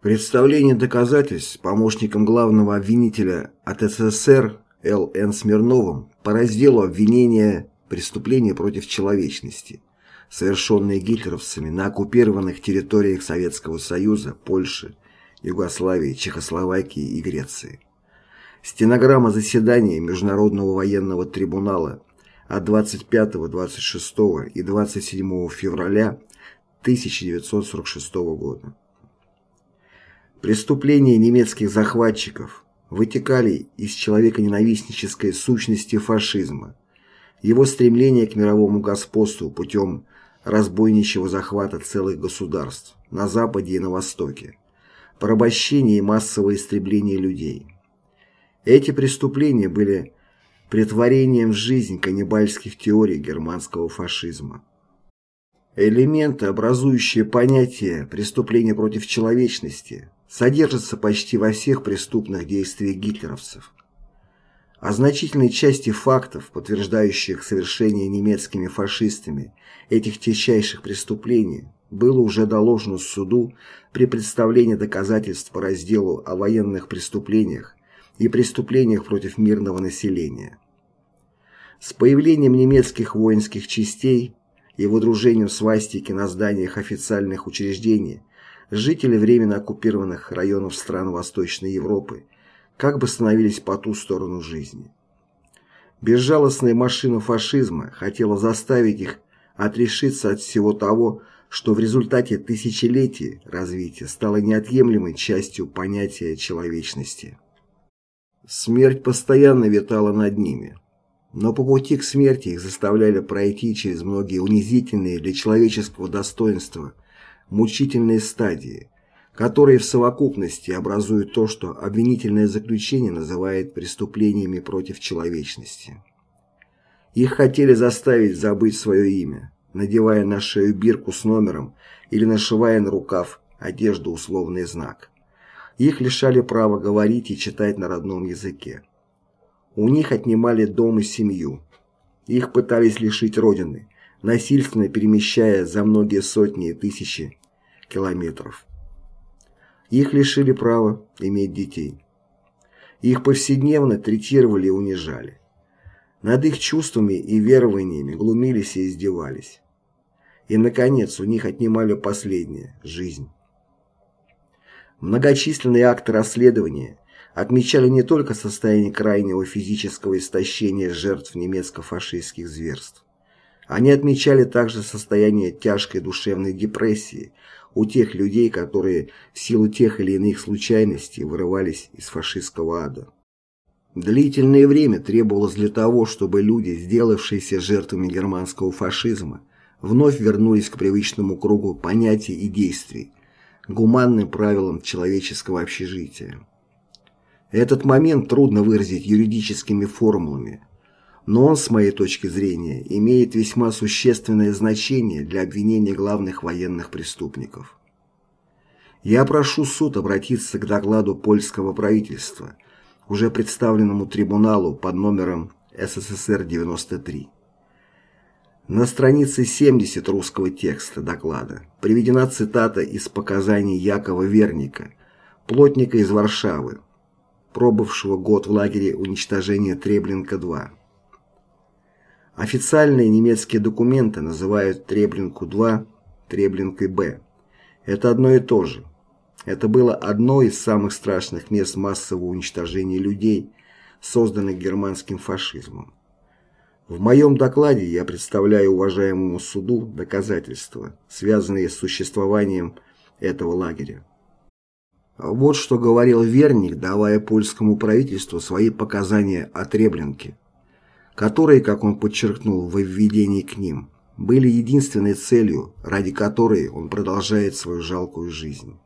Представление доказательств помощником главного обвинителя от СССР Л.Н. Смирновым по разделу обвинения «Преступления против человечности», совершенные гитлеровцами на оккупированных территориях Советского Союза, Польши, Югославии, Чехословакии и Греции. Стенограмма заседания Международного военного трибунала от 25, 26 и 27 февраля 1946 года. Преступления немецких захватчиков вытекали из человеконенавистнической сущности фашизма, его стремления к мировому господству путем разбойничьего захвата целых государств на Западе и на Востоке, порабощение и массовое истребление людей. Эти преступления были претворением в жизнь каннибальских теорий германского фашизма. Элементы, образующие понятие преступления против человечности, содержатся почти во всех преступных действиях гитлеровцев. О значительной части фактов, подтверждающих совершение немецкими фашистами этих тяжчайших преступлений, было уже доложено суду при представлении доказательств по разделу о военных преступлениях и преступлениях против мирного населения. С появлением немецких воинских частей и водружением свастики на зданиях официальных учреждений жители временно оккупированных районов стран Восточной Европы как бы становились по ту сторону жизни. Безжалостная машина фашизма хотела заставить их отрешиться от всего того, что в результате тысячелетий развития стало неотъемлемой частью понятия человечности. Смерть постоянно витала над ними, но по пути к смерти их заставляли пройти через многие унизительные для человеческого достоинства мучительные стадии, которые в совокупности образуют то, что обвинительное заключение называет преступлениями против человечности. Их хотели заставить забыть свое имя, надевая на шею бирку с номером или нашивая на рукав одежду условный знак. Их лишали права говорить и читать на родном языке. У них отнимали дом и семью. Их пытались лишить родины, насильственно перемещая за многие сотни и тысячи километров. Их лишили права иметь детей. Их повседневно третировали и унижали. Над их чувствами и верованиями глумились и издевались. И, наконец, у них отнимали последнее – жизнь. Многочисленные акты расследования отмечали не только состояние крайнего физического истощения жертв немецко-фашистских зверств. Они отмечали также состояние тяжкой душевной депрессии у тех людей, которые в силу тех или иных случайностей вырывались из фашистского ада. Длительное время требовалось для того, чтобы люди, сделавшиеся жертвами германского фашизма, вновь вернулись к привычному кругу понятий и действий, гуманным правилам человеческого общежития. Этот момент трудно выразить юридическими формулами, но он, с моей точки зрения, имеет весьма существенное значение для обвинения главных военных преступников. Я прошу суд обратиться к докладу польского правительства – уже представленному трибуналу под номером СССР-93. На странице 70 русского текста доклада приведена цитата из показаний Якова Верника, плотника из Варшавы, пробывшего год в лагере уничтожения Треблинка-2. Официальные немецкие документы называют Треблинку-2 Треблинкой-Б. Это одно и то же. Это было одно из самых страшных мест массового уничтожения людей, созданных германским фашизмом. В моем докладе я представляю уважаемому суду доказательства, связанные с существованием этого лагеря. Вот что говорил Верник, давая польскому правительству свои показания о Треблинке, которые, как он подчеркнул в введении к ним, были единственной целью, ради которой он продолжает свою жалкую жизнь.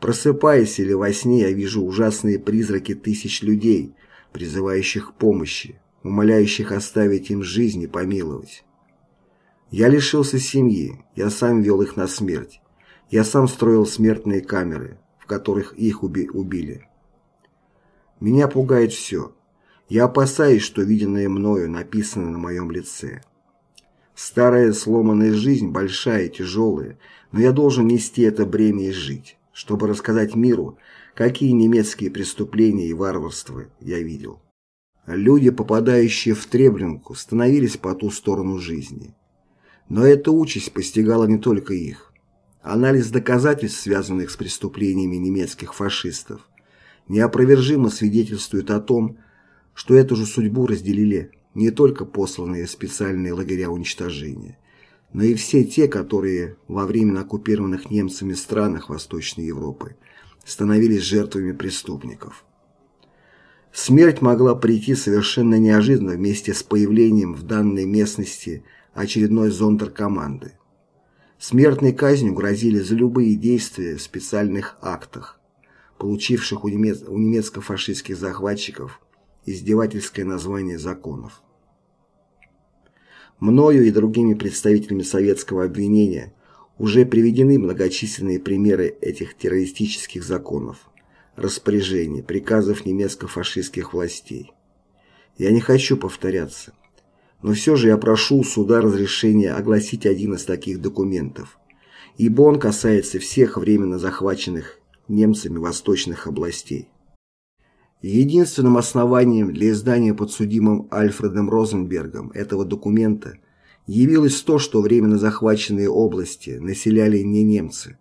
Просыпаясь или во сне, я вижу ужасные призраки тысяч людей, призывающих помощи, умоляющих оставить им жизнь и помиловать. Я лишился семьи, я сам вел их на смерть. Я сам строил смертные камеры, в которых их уби убили. Меня пугает все. Я опасаюсь, что виденное мною написано на моем лице. Старая сломанная жизнь большая и тяжелая, но я должен нести это бремя и жить чтобы рассказать миру, какие немецкие преступления и варварства я видел. Люди, попадающие в Треблинку, становились по ту сторону жизни. Но эта участь постигала не только их. Анализ доказательств, связанных с преступлениями немецких фашистов, неопровержимо свидетельствует о том, что эту же судьбу разделили не только посланные специальные лагеря уничтожения, но и все те, которые во временно оккупированных немцами странах Восточной Европы становились жертвами преступников. Смерть могла прийти совершенно неожиданно вместе с появлением в данной местности очередной зондеркоманды. Смертной казнью грозили за любые действия в специальных актах, получивших у немецко-фашистских захватчиков издевательское название законов. Мною и другими представителями советского обвинения уже приведены многочисленные примеры этих террористических законов распоряжений, приказов немецко-фашистских властей. Я не хочу повторяться, но все же я прошу у суда разрешения огласить один из таких документов, ибо он касается всех временно захваченных немцами восточных областей. Единственным основанием для издания подсудимым Альфредом Розенбергом этого документа явилось то, что временно захваченные области населяли не немцы,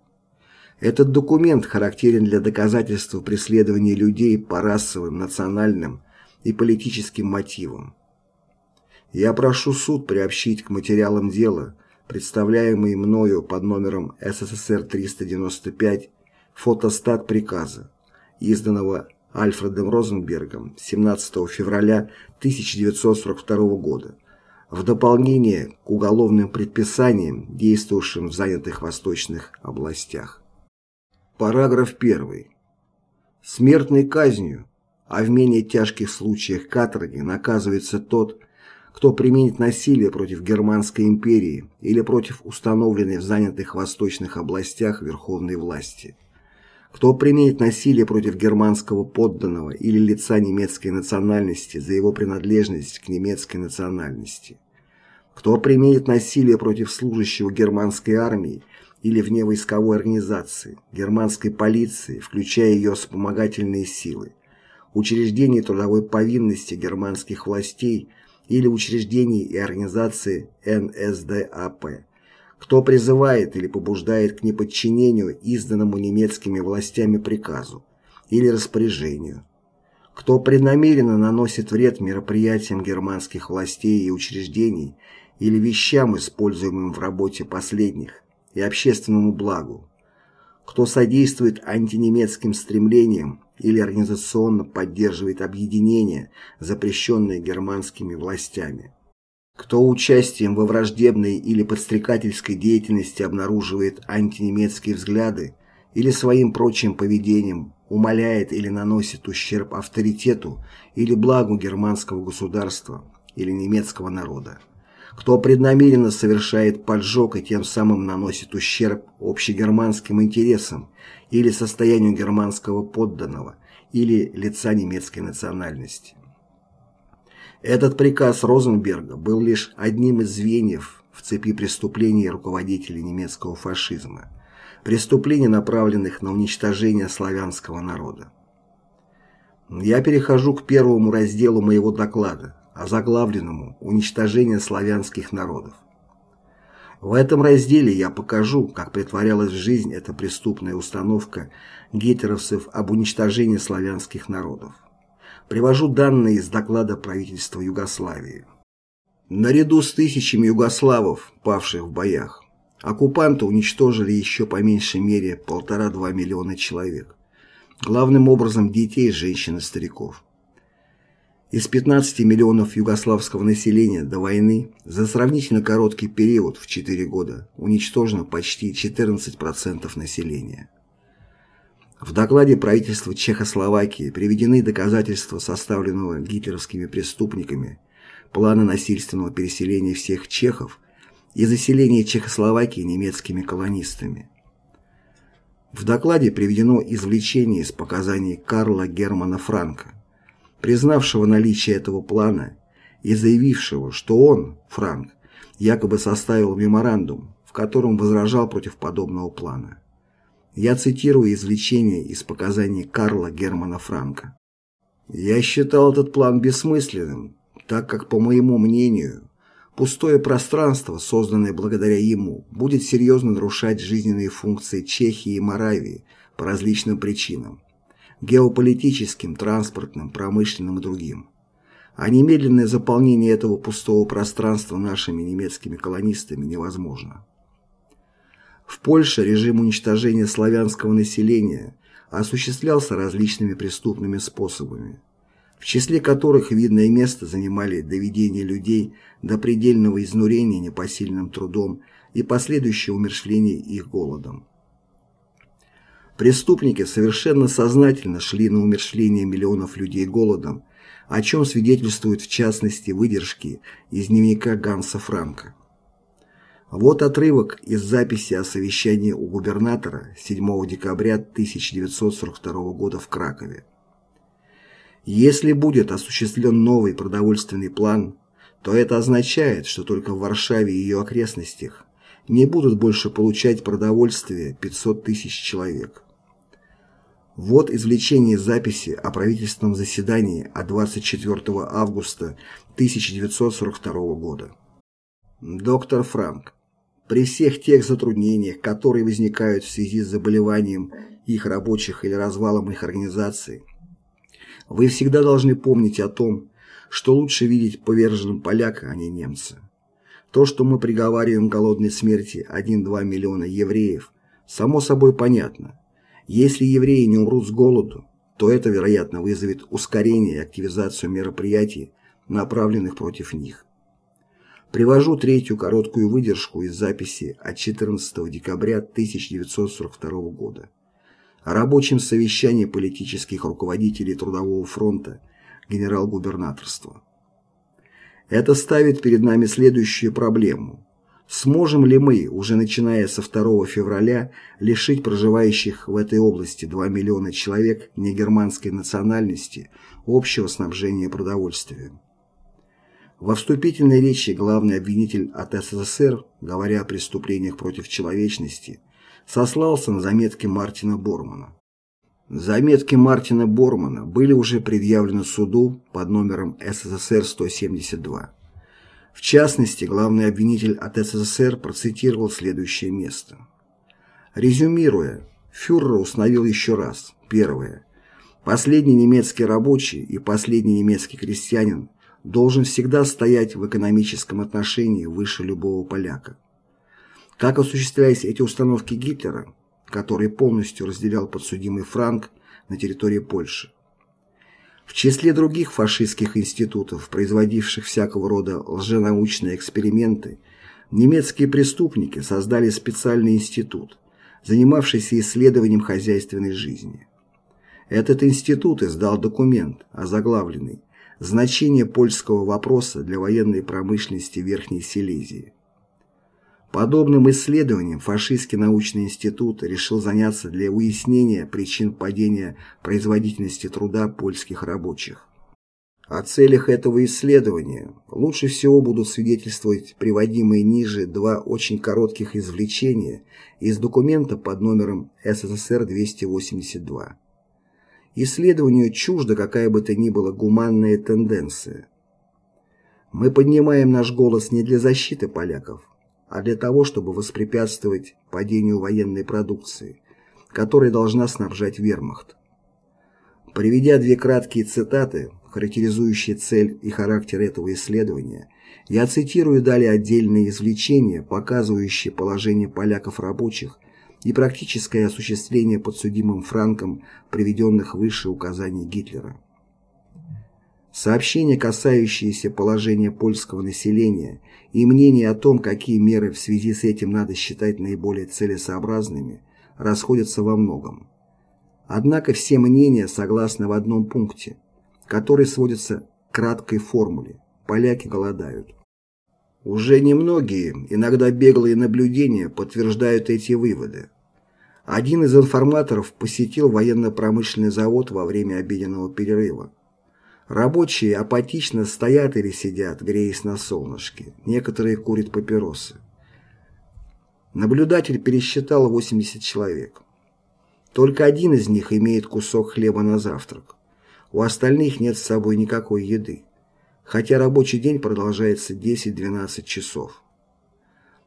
этот документ характерен для доказательства преследования людей по расовым, национальным и политическим мотивам. Я прошу суд приобщить к материалам дела, представляемые мною под номером СССР-395, фотостат приказа, изданного Альфредом Розенбергом 17 февраля 1942 года, в дополнение к уголовным предписаниям, действовавшим в занятых восточных областях. Параграф 1. Смертной казнью, а в менее тяжких случаях каторги наказывается тот, кто применит насилие против Германской империи или против установленной в занятых восточных областях верховной власти, кто применит насилие против германского подданного или лица немецкой национальности за его принадлежность к немецкой национальности, кто применит насилие против служащего германской армии или вне войсковой организации, германской полиции, включая ее вспомогательные силы, учреждений трудовой повинности германских властей или учреждений и организации НСДАП, кто призывает или побуждает к неподчинению изданному немецкими властями приказу или распоряжению, кто преднамеренно наносит вред мероприятиям германских властей и учреждений или вещам, используемым в работе последних, и общественному благу, кто содействует антинемецким стремлениям или организационно поддерживает объединения, запрещенные германскими властями, кто участием во враждебной или подстрекательской деятельности обнаруживает антинемецкие взгляды или своим прочим поведением умаляет или наносит ущерб авторитету или благу германского государства или немецкого народа кто преднамеренно совершает поджог и тем самым наносит ущерб общегерманским интересам или состоянию германского подданного или лица немецкой национальности. Этот приказ Розенберга был лишь одним из звеньев в цепи преступлений руководителей немецкого фашизма, преступлений, направленных на уничтожение славянского народа. Я перехожу к первому разделу моего доклада, озаглавленному «Уничтожение славянских народов». В этом разделе я покажу, как притворялась в жизнь эта преступная установка гитлеровцев об уничтожении славянских народов. Привожу данные из доклада правительства Югославии. Наряду с тысячами югославов, павших в боях, оккупанты уничтожили еще по меньшей мере полтора-два миллиона человек, главным образом детей, женщин и стариков. Из 15 миллионов югославского населения до войны за сравнительно короткий период в 4 года уничтожено почти 14% населения. В докладе правительства Чехословакии приведены доказательства составленного гитлеровскими преступниками плана насильственного переселения всех чехов и заселения Чехословакии немецкими колонистами. В докладе приведено извлечение из показаний Карла Германа Франка, признавшего наличие этого плана и заявившего, что он, Франк, якобы составил меморандум, в котором возражал против подобного плана. Я цитирую извлечение из показаний Карла Германа Франка. «Я считал этот план бессмысленным, так как, по моему мнению, пустое пространство, созданное благодаря ему, будет серьезно нарушать жизненные функции Чехии и Моравии по различным причинам – геополитическим, транспортным, промышленным и другим. А немедленное заполнение этого пустого пространства нашими немецкими колонистами невозможно. В Польше режим уничтожения славянского населения осуществлялся различными преступными способами, в числе которых видное место занимали доведение людей до предельного изнурения непосильным трудом и последующее умершление их голодом. Преступники совершенно сознательно шли на умершление миллионов людей голодом, о чем свидетельствуют в частности выдержки из дневника Ганса Франка. Вот отрывок из записи о совещании у губернатора 7 декабря 1942 года в Кракове. Если будет осуществлен новый продовольственный план, то это означает, что только в Варшаве и ее окрестностях не будут больше получать продовольствие 500 тысяч человек. Вот извлечение записи о правительственном заседании от 24 августа 1942 года. Доктор Франк. При всех тех затруднениях, которые возникают в связи с заболеванием их рабочих или развалом их организации, вы всегда должны помнить о том, что лучше видеть поверженным поляка, а не немца. То, что мы приговариваем голодной смерти 1-2 миллиона евреев, само собой понятно. Если евреи не умрут с голоду, то это, вероятно, вызовет ускорение и активизацию мероприятий, направленных против них. Привожу третью короткую выдержку из записи от 14 декабря 1942 года о рабочем совещании политических руководителей Трудового фронта генерал-губернаторства. Это ставит перед нами следующую проблему. Сможем ли мы, уже начиная со 2 февраля, лишить проживающих в этой области 2 миллиона человек негерманской национальности общего снабжения продовольствием? Во вступительной речи главный обвинитель от СССР, говоря о преступлениях против человечности, сослался на заметки Мартина Бормана. Заметки Мартина Бормана были уже предъявлены суду под номером СССР-172. В частности, главный обвинитель от СССР процитировал следующее место. Резюмируя, фюрер установил еще раз. Первое. Последний немецкий рабочий и последний немецкий крестьянин должен всегда стоять в экономическом отношении выше любого поляка. Как осуществлялись эти установки Гитлера, который полностью разделял подсудимый Франк на территории Польши? В числе других фашистских институтов, производивших всякого рода лженаучные эксперименты, немецкие преступники создали специальный институт, занимавшийся исследованием хозяйственной жизни. Этот институт издал документ, озаглавленный значение польского вопроса для военной промышленности Верхней Силезии. Подобным исследованием фашистский научный институт решил заняться для уяснения причин падения производительности труда польских рабочих. О целях этого исследования лучше всего будут свидетельствовать приводимые ниже два очень коротких извлечения из документа под номером СССР-282. Исследованию чужда какая бы то ни была гуманная тенденция. Мы поднимаем наш голос не для защиты поляков, а для того, чтобы воспрепятствовать падению военной продукции, которая должна снабжать вермахт. Приведя две краткие цитаты, характеризующие цель и характер этого исследования, я цитирую далее отдельные извлечения, показывающие положение поляков-рабочих и практическое осуществление подсудимым Франком приведенных выше указаний Гитлера. Сообщения, касающиеся положения польского населения и мнения о том, какие меры в связи с этим надо считать наиболее целесообразными, расходятся во многом. Однако все мнения согласны в одном пункте, который сводится к краткой формуле «поляки голодают». Уже немногие, иногда беглые наблюдения подтверждают эти выводы. Один из информаторов посетил военно-промышленный завод во время обеденного перерыва. Рабочие апатично стоят или сидят, греясь на солнышке. Некоторые курят папиросы. Наблюдатель пересчитал 80 человек. Только один из них имеет кусок хлеба на завтрак. У остальных нет с собой никакой еды, хотя рабочий день продолжается 10-12 часов.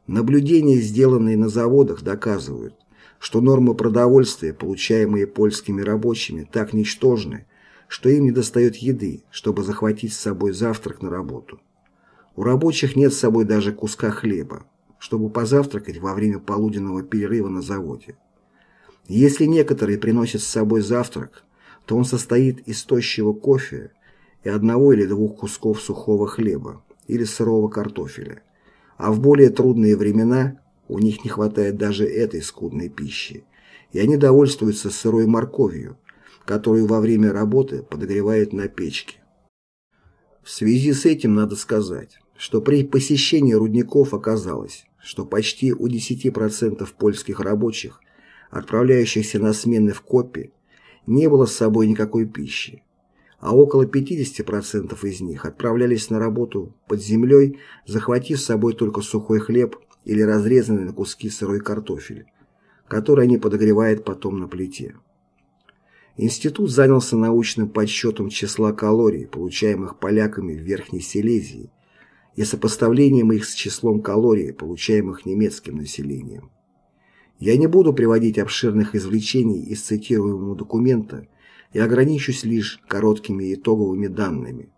Наблюдения, сделанные на заводах, доказывают, что нормы продовольствия, получаемые польскими рабочими, так ничтожны, что им недостает еды, чтобы захватить с собой завтрак на работу. У рабочих нет с собой даже куска хлеба, чтобы позавтракать во время полуденного перерыва на заводе. Если некоторые приносят с собой завтрак, то он состоит из тощего кофе и одного или двух кусков сухого хлеба или сырого картофеля, а в более трудные времена у них не хватает даже этой скудной пищи, и они довольствуются сырой морковью, которую во время работы подогревают на печке. В связи с этим надо сказать, что при посещении рудников оказалось, что почти у 10% польских рабочих, отправляющихся на смены в Копи, не было с собой никакой пищи, а около 50% из них отправлялись на работу под землей, захватив с собой только сухой хлеб или разрезанный на куски сырой картофель, который они подогревают потом на плите. Институт занялся научным подсчетом числа калорий, получаемых поляками в Верхней Силезии, и сопоставлением их с числом калорий, получаемых немецким населением. Я не буду приводить обширных извлечений из цитируемого документа и ограничусь лишь короткими итоговыми данными.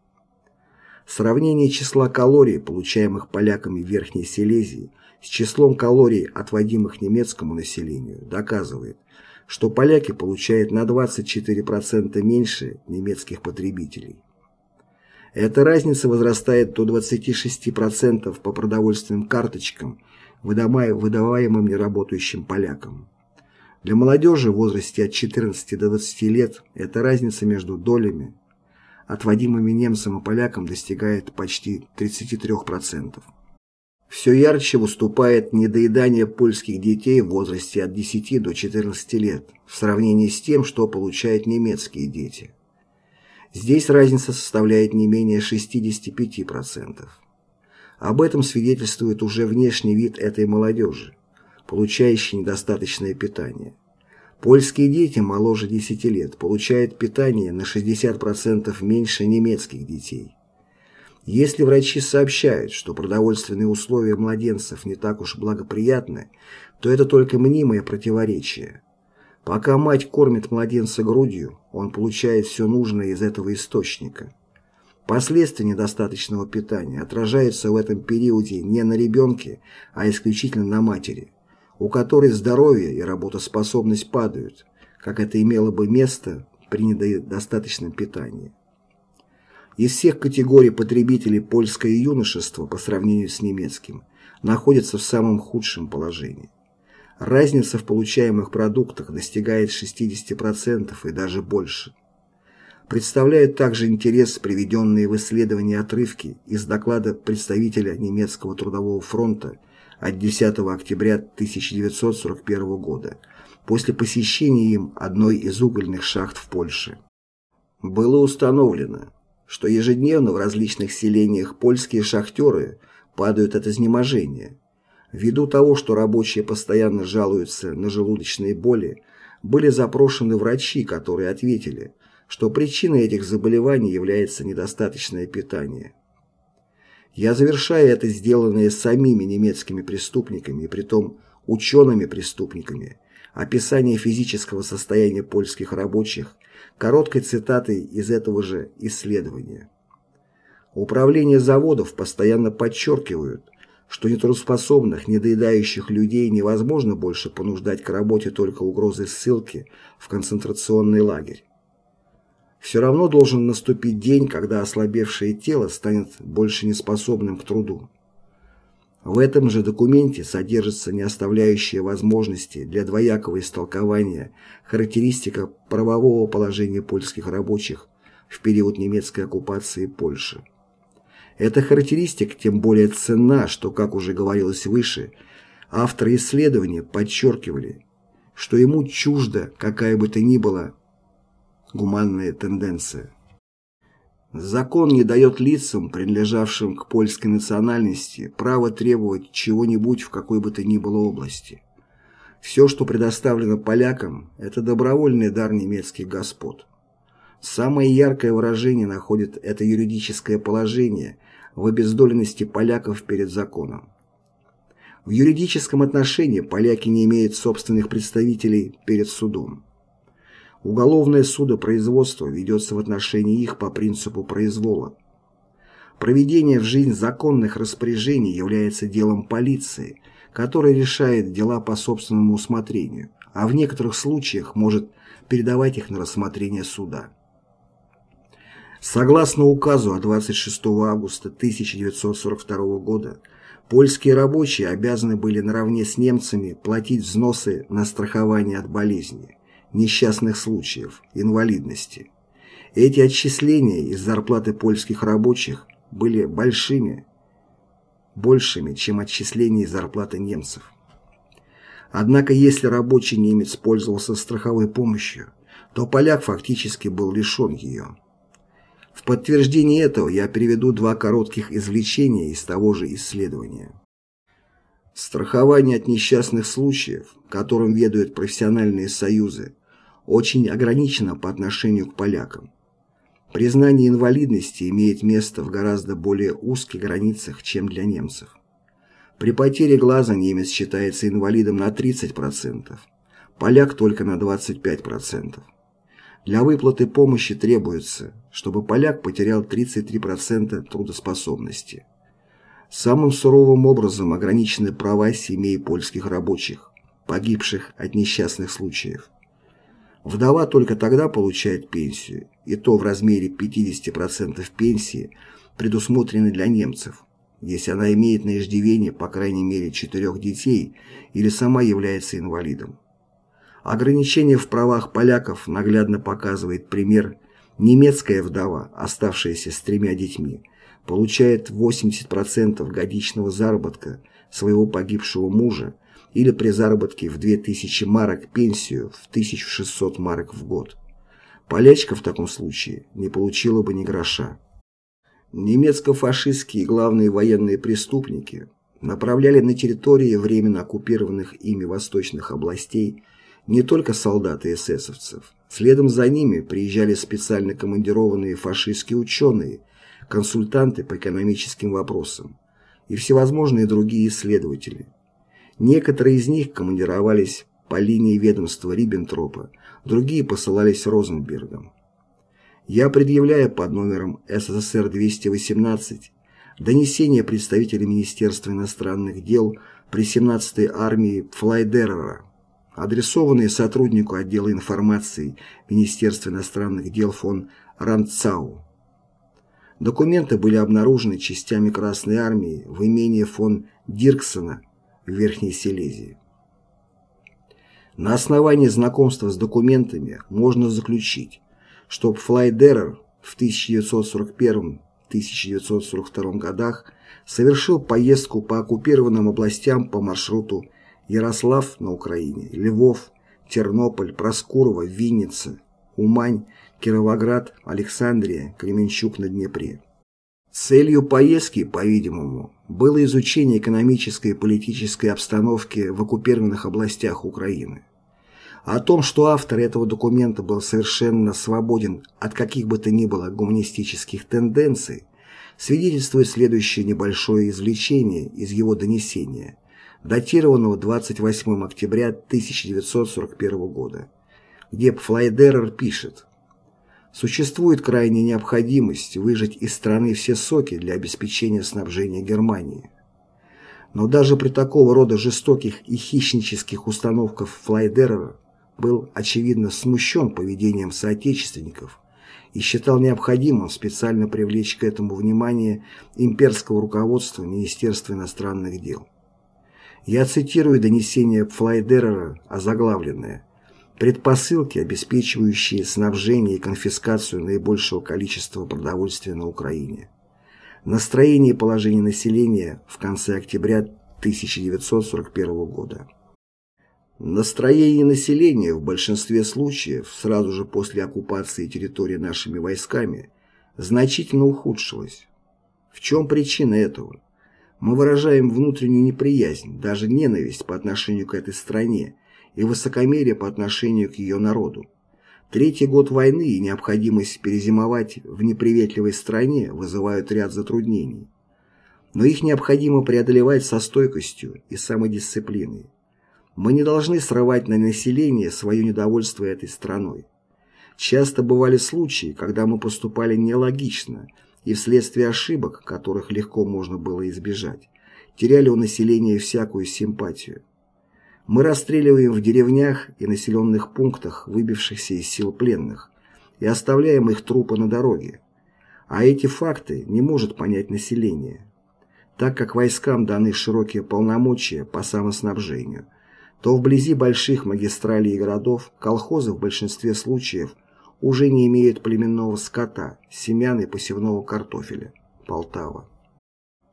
Сравнение числа калорий, получаемых поляками в Верхней Силезии, с числом калорий, отводимых немецкому населению, доказывает, что поляки получают на 24% меньше немецких потребителей. Эта разница возрастает до 26% по продовольственным карточкам, выдаваемым неработающим полякам. Для молодежи в возрасте от 14 до 20 лет эта разница между долями, отводимыми немцам и полякам, достигает почти 33%. Все ярче выступает недоедание польских детей в возрасте от 10 до 14 лет в сравнении с тем, что получают немецкие дети. Здесь разница составляет не менее 65%. Об этом свидетельствует уже внешний вид этой молодежи, получающей недостаточное питание. Польские дети моложе 10 лет получают питание на 60% меньше немецких детей. Если врачи сообщают, что продовольственные условия младенцев не так уж благоприятны, то это только мнимое противоречие. Пока мать кормит младенца грудью, он получает все нужное из этого источника. Последствия недостаточного питания отражаются в этом периоде не на ребенке, а исключительно на матери, у которой здоровье и работоспособность падают, как это имело бы место при недостаточном питании. Из всех категорий потребителей польское юношество по сравнению с немецким находится в самом худшем положении. Разница в получаемых продуктах достигает 60% и даже больше. Представляют также интерес приведенные в исследовании отрывки из доклада представителя немецкого трудового фронта от 10 октября 1941 года после посещения им одной из угольных шахт в Польше. Было установлено, что ежедневно в различных селениях польские шахтеры падают от изнеможения. Ввиду того, что рабочие постоянно жалуются на желудочные боли, были запрошены врачи, которые ответили, что причиной этих заболеваний является недостаточное питание. Я завершаю это сделанное самими немецкими преступниками, и притом учеными-преступниками, описание физического состояния польских рабочих короткой цитатой из этого же исследования. Управление заводов постоянно подчеркивают, что нетрудоспособных, недоедающих людей невозможно больше понуждать к работе только угрозой ссылки в концентрационный лагерь. Все равно должен наступить день, когда ослабевшее тело станет больше неспособным к труду. В этом же документе содержится не оставляющая возможности для двоякого истолкования характеристика правового положения польских рабочих в период немецкой оккупации Польши. Эта характеристика тем более ценна, что, как уже говорилось выше, авторы исследования подчеркивали, что ему чужда какая бы то ни была гуманная тенденция. Закон не дает лицам, принадлежавшим к польской национальности, право требовать чего-нибудь в какой бы то ни было области. Все, что предоставлено полякам, это добровольный дар немецких господ. Самое яркое выражение находит это юридическое положение в обездоленности поляков перед законом. В юридическом отношении поляки не имеют собственных представителей перед судом. Уголовное судопроизводство ведется в отношении их по принципу произвола. Проведение в жизнь законных распоряжений является делом полиции, которая решает дела по собственному усмотрению, а в некоторых случаях может передавать их на рассмотрение суда. Согласно указу от 26 августа 1942 года, польские рабочие обязаны были наравне с немцами платить взносы на страхование от болезни, несчастных случаев, инвалидности. Эти отчисления из зарплаты польских рабочих были большими, большими, чем отчисления из зарплаты немцев. Однако если рабочий немец пользовался страховой помощью, то поляк фактически был лишен ее. В подтверждение этого я приведу два коротких извлечения из того же исследования. Страхование от несчастных случаев, которым ведают профессиональные союзы, очень ограничено по отношению к полякам. Признание инвалидности имеет место в гораздо более узких границах, чем для немцев. При потере глаза немец считается инвалидом на 30%, поляк только на 25%. Для выплаты помощи требуется, чтобы поляк потерял 33% трудоспособности. Самым суровым образом ограничены права семей польских рабочих, погибших от несчастных случаев. Вдова только тогда получает пенсию, и то в размере 50% пенсии, предусмотренной для немцев, если она имеет на иждивение по крайней мере четырех детей или сама является инвалидом. Ограничение в правах поляков наглядно показывает пример немецкая вдова, оставшаяся с тремя детьми, получает 80% годичного заработка своего погибшего мужа или при заработке в 2000 марок пенсию в 1600 марок в год. Полячка в таком случае не получила бы ни гроша. Немецко-фашистские главные военные преступники направляли на территории временно оккупированных ими восточных областей не только солдат и эсэсовцев. Следом за ними приезжали специально командированные фашистские ученые, консультанты по экономическим вопросам и всевозможные другие исследователи. Некоторые из них командировались по линии ведомства Риббентропа, другие посылались Розенбергом. Я предъявляю под номером СССР-218 донесение представителя Министерства иностранных дел при 17-й армии Флайдерера адресованные сотруднику отдела информации Министерства иностранных дел фон Ранцау. Документы были обнаружены частями Красной Армии в имении фон Дирксона в Верхней Силезии. На основании знакомства с документами можно заключить, что Флайдерер в 1941-1942 годах совершил поездку по оккупированным областям по маршруту Ярослав на Украине, Львов, Тернополь, Проскурова, Винница, Умань, Кировоград, Александрия, Кременчук на Днепре. Целью поездки, по-видимому, было изучение экономической и политической обстановки в оккупированных областях Украины. О том, что автор этого документа был совершенно свободен от каких бы то ни было гуманистических тенденций, свидетельствует следующее небольшое извлечение из его донесения – датированного 28 октября 1941 года, где Флайдерер пишет «Существует крайняя необходимость выжать из страны все соки для обеспечения снабжения Германии. Но даже при такого рода жестоких и хищнических установках Флайдерера был, очевидно, смущен поведением соотечественников и считал необходимым специально привлечь к этому внимание имперского руководства Министерства иностранных дел. Я цитирую донесение Флайдерера, озаглавленное «Предпосылки, обеспечивающие снабжение и конфискацию наибольшего количества продовольствия на Украине». Настроение и положение населения в конце октября 1941 года. Настроение населения в большинстве случаев сразу же после оккупации территории нашими войсками значительно ухудшилось. В чем причина этого? Мы выражаем внутреннюю неприязнь, даже ненависть по отношению к этой стране, и высокомерие по отношению к ее народу. Третий год войны и необходимость перезимовать в неприветливой стране вызывают ряд затруднений. Но их необходимо преодолевать со стойкостью и самодисциплиной. Мы не должны срывать на население свое недовольство этой страной. Часто бывали случаи, когда мы поступали нелогично и вследствие ошибок, которых легко можно было избежать, теряли у населения всякую симпатию. Мы расстреливаем в деревнях и населенных пунктах выбившихся из сил пленных и оставляем их трупы на дороге. А эти факты не может понять население. Так как войскам даны широкие полномочия по самоснабжению, то вблизи больших магистралей и городов колхозы в большинстве случаев уже не имеют племенного скота, семян и посевного картофеля. Полтава.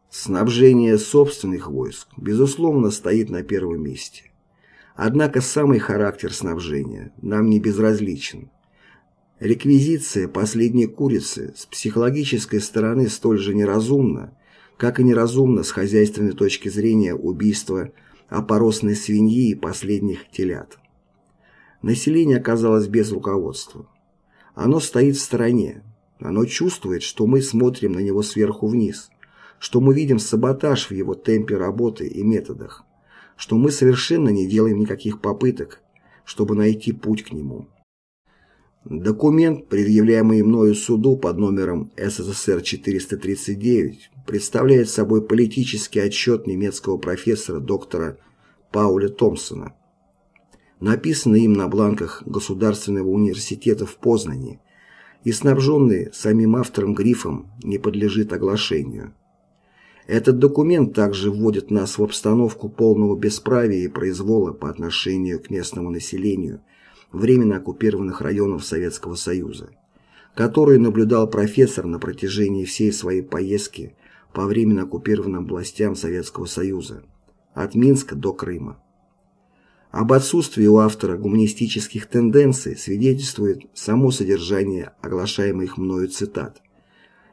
Снабжение собственных войск, безусловно, стоит на первом месте. Однако самый характер снабжения нам не безразличен. Реквизиция последней курицы с психологической стороны столь же неразумна, как и неразумно с хозяйственной точки зрения убийство опоросной свиньи и последних телят. Население оказалось без руководства. Оно стоит в стороне. Оно чувствует, что мы смотрим на него сверху вниз, что мы видим саботаж в его темпе работы и методах что мы совершенно не делаем никаких попыток, чтобы найти путь к нему. Документ, предъявляемый мною суду под номером СССР-439, представляет собой политический отчет немецкого профессора доктора Пауля Томпсона, написанный им на бланках Государственного университета в Познане и снабженный самим автором грифом «Не подлежит оглашению». Этот документ также вводит нас в обстановку полного бесправия и произвола по отношению к местному населению временно оккупированных районов Советского Союза, который наблюдал профессор на протяжении всей своей поездки по временно оккупированным областям Советского Союза, от Минска до Крыма. Об отсутствии у автора гуманистических тенденций свидетельствует само содержание оглашаемых мною цитат.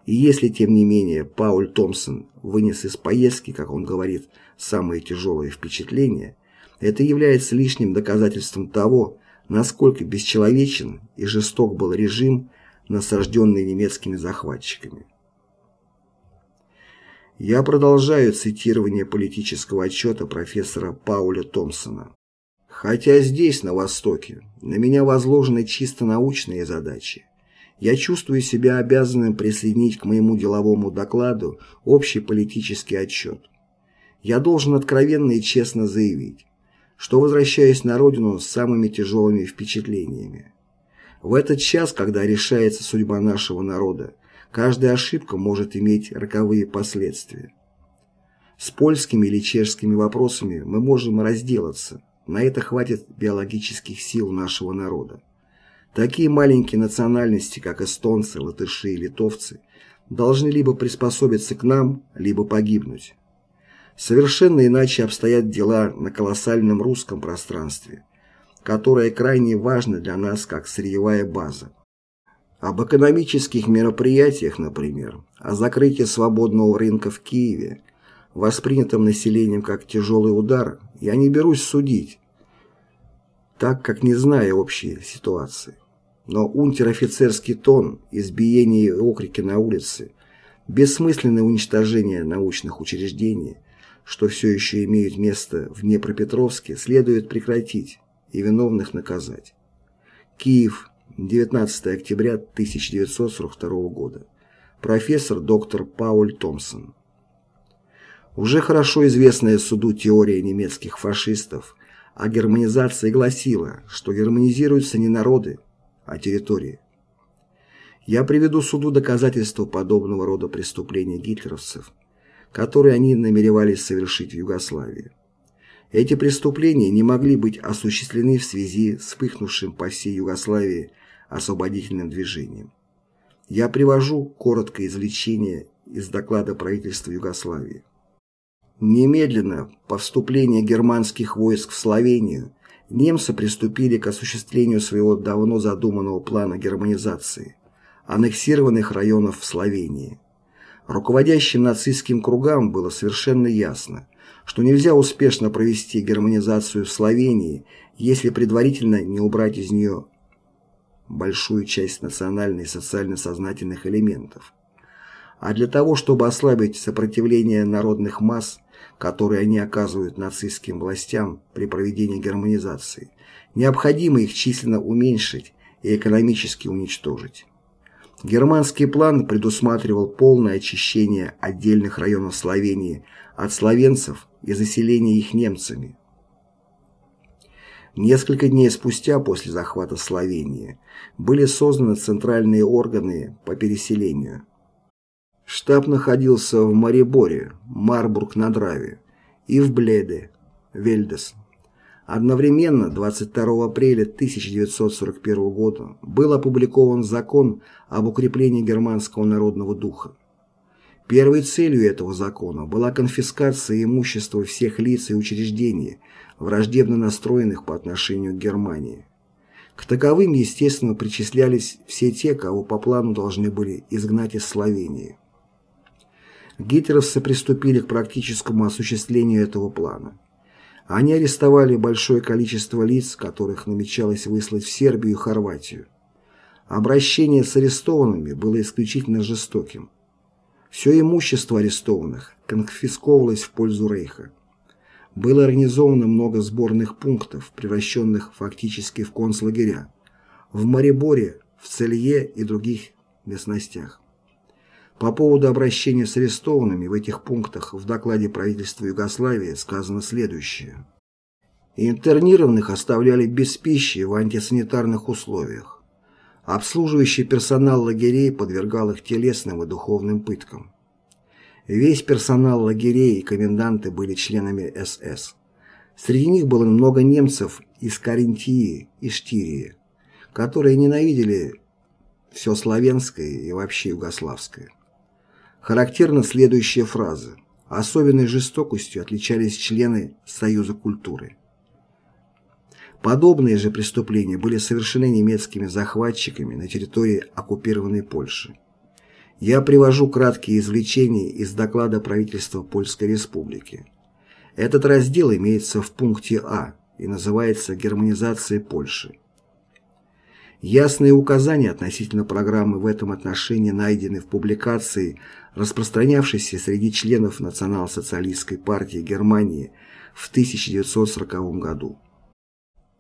И если, тем не менее, Пауль Томпсон вынес из поездки, как он говорит, самые тяжелые впечатления, это является лишним доказательством того, насколько бесчеловечен и жесток был режим, насажденный немецкими захватчиками. Я продолжаю цитирование политического отчета профессора Пауля Томпсона. Хотя здесь, на Востоке, на меня возложены чисто научные задачи, я чувствую себя обязанным присоединить к моему деловому докладу общий политический отчет. Я должен откровенно и честно заявить, что возвращаюсь на родину с самыми тяжелыми впечатлениями. В этот час, когда решается судьба нашего народа, каждая ошибка может иметь роковые последствия. С польскими или чешскими вопросами мы можем разделаться, на это хватит биологических сил нашего народа. Такие маленькие национальности, как эстонцы, латыши и литовцы, должны либо приспособиться к нам, либо погибнуть. Совершенно иначе обстоят дела на колоссальном русском пространстве, которое крайне важно для нас как сырьевая база. Об экономических мероприятиях, например, о закрытии свободного рынка в Киеве, воспринятом населением как тяжелый удар, я не берусь судить, так как не знаю общей ситуации. Но унтер-офицерский тон, избиение и окрики на улице, бессмысленное уничтожение научных учреждений, что все еще имеют место в Днепропетровске, следует прекратить и виновных наказать. Киев, 19 октября 1942 года. Профессор доктор Пауль Томпсон. Уже хорошо известная суду теория немецких фашистов о германизации гласила, что германизируются не народы, о территории. Я приведу суду доказательства подобного рода преступления гитлеровцев, которые они намеревались совершить в Югославии. Эти преступления не могли быть осуществлены в связи с вспыхнувшим по всей Югославии освободительным движением. Я привожу короткое извлечение из доклада правительства Югославии. Немедленно по вступлению германских войск в Словению немцы приступили к осуществлению своего давно задуманного плана германизации аннексированных районов в Словении. Руководящим нацистским кругам было совершенно ясно, что нельзя успешно провести германизацию в Словении, если предварительно не убрать из нее большую часть национально и социально сознательных элементов. А для того, чтобы ослабить сопротивление народных масс, которые они оказывают нацистским властям при проведении германизации, необходимо их численно уменьшить и экономически уничтожить. Германский план предусматривал полное очищение отдельных районов Словении от словенцев и заселение их немцами. Несколько дней спустя после захвата Словении были созданы центральные органы по переселению. Штаб находился в Мариборе, Марбург на Драве и в Бледе, Вельдес. Одновременно 22 апреля 1941 года был опубликован закон об укреплении германского народного духа. Первой целью этого закона была конфискация имущества всех лиц и учреждений, враждебно настроенных по отношению к Германии. К таковым, естественно, причислялись все те, кого по плану должны были изгнать из Словении. Гитлеровцы приступили к практическому осуществлению этого плана. Они арестовали большое количество лиц, которых намечалось выслать в Сербию и Хорватию. Обращение с арестованными было исключительно жестоким. Все имущество арестованных конфисковывалось в пользу Рейха. Было организовано много сборных пунктов, превращенных фактически в концлагеря, в Мариборе, в Целье и других местностях. По поводу обращения с арестованными в этих пунктах в докладе правительства Югославии сказано следующее. Интернированных оставляли без пищи в антисанитарных условиях. Обслуживающий персонал лагерей подвергал их телесным и духовным пыткам. Весь персонал лагерей и коменданты были членами СС. Среди них было много немцев из Каринтии и Штирии, которые ненавидели все славянское и вообще югославское. Характерна следующая фраза. Особенной жестокостью отличались члены Союза культуры. Подобные же преступления были совершены немецкими захватчиками на территории оккупированной Польши. Я привожу краткие извлечения из доклада правительства Польской Республики. Этот раздел имеется в пункте А и называется «Германизация Польши». Ясные указания относительно программы в этом отношении найдены в публикации, распространявшейся среди членов Национал-социалистской партии Германии в 1940 году.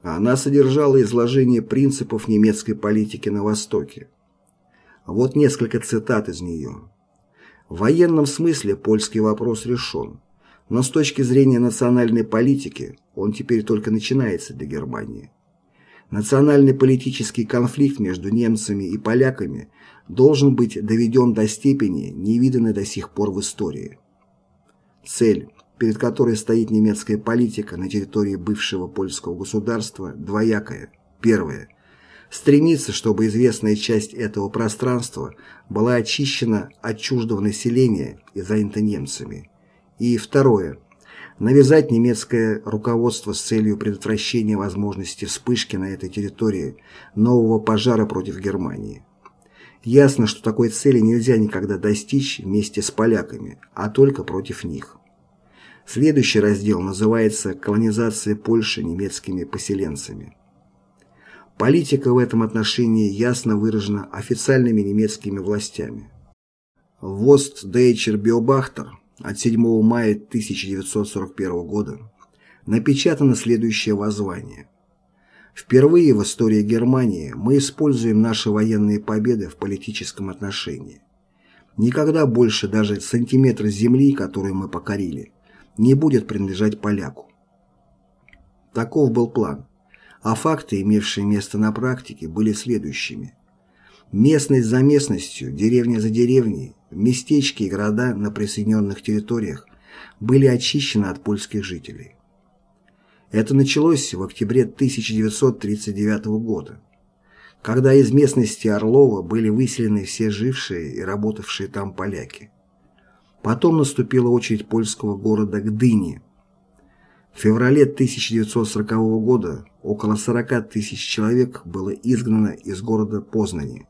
Она содержала изложение принципов немецкой политики на Востоке. Вот несколько цитат из нее. В военном смысле польский вопрос решен, но с точки зрения национальной политики он теперь только начинается для Германии. Национальный политический конфликт между немцами и поляками должен быть доведен до степени, невиданной до сих пор в истории. Цель, перед которой стоит немецкая политика на территории бывшего польского государства, двоякая. Первое. Стремиться, чтобы известная часть этого пространства была очищена от чуждого населения и занята немцами. И второе навязать немецкое руководство с целью предотвращения возможности вспышки на этой территории нового пожара против Германии. Ясно, что такой цели нельзя никогда достичь вместе с поляками, а только против них. Следующий раздел называется «Колонизация Польши немецкими поселенцами». Политика в этом отношении ясно выражена официальными немецкими властями. Вост Дейчер Биобахтер от 7 мая 1941 года напечатано следующее воззвание. Впервые в истории Германии мы используем наши военные победы в политическом отношении. Никогда больше даже сантиметр земли, которую мы покорили, не будет принадлежать поляку. Таков был план, а факты, имевшие место на практике, были следующими. Местность за местностью, деревня за деревней, местечки и города на присоединенных территориях были очищены от польских жителей. Это началось в октябре 1939 года, когда из местности Орлова были выселены все жившие и работавшие там поляки. Потом наступила очередь польского города Гдыни. В феврале 1940 года около 40 тысяч человек было изгнано из города Познани.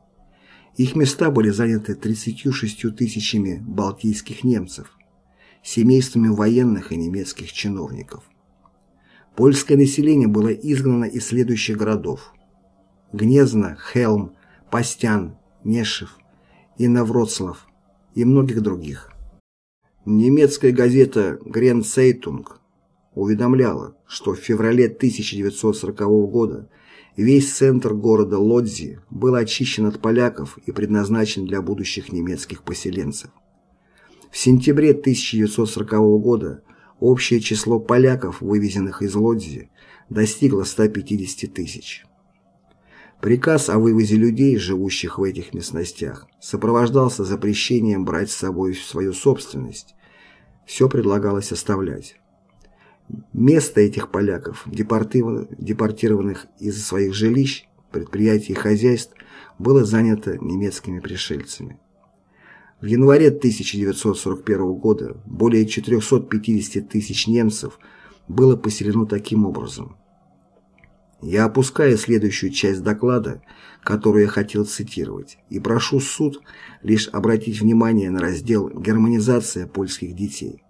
Их места были заняты 36 тысячами балтийских немцев, семействами военных и немецких чиновников. Польское население было изгнано из следующих городов. Гнезно, Хелм, Пастян, Нешев, Инновроцлав и многих других. Немецкая газета «Грен Сейтунг» уведомляла, что в феврале 1940 года весь центр города Лодзи был очищен от поляков и предназначен для будущих немецких поселенцев. В сентябре 1940 года общее число поляков, вывезенных из Лодзи, достигло 150 тысяч. Приказ о вывозе людей, живущих в этих местностях, сопровождался запрещением брать с собой свою собственность. Все предлагалось оставлять. Место этих поляков, депортированных из своих жилищ, предприятий и хозяйств, было занято немецкими пришельцами. В январе 1941 года более 450 тысяч немцев было поселено таким образом – я опускаю следующую часть доклада, которую я хотел цитировать, и прошу суд лишь обратить внимание на раздел «Германизация польских детей».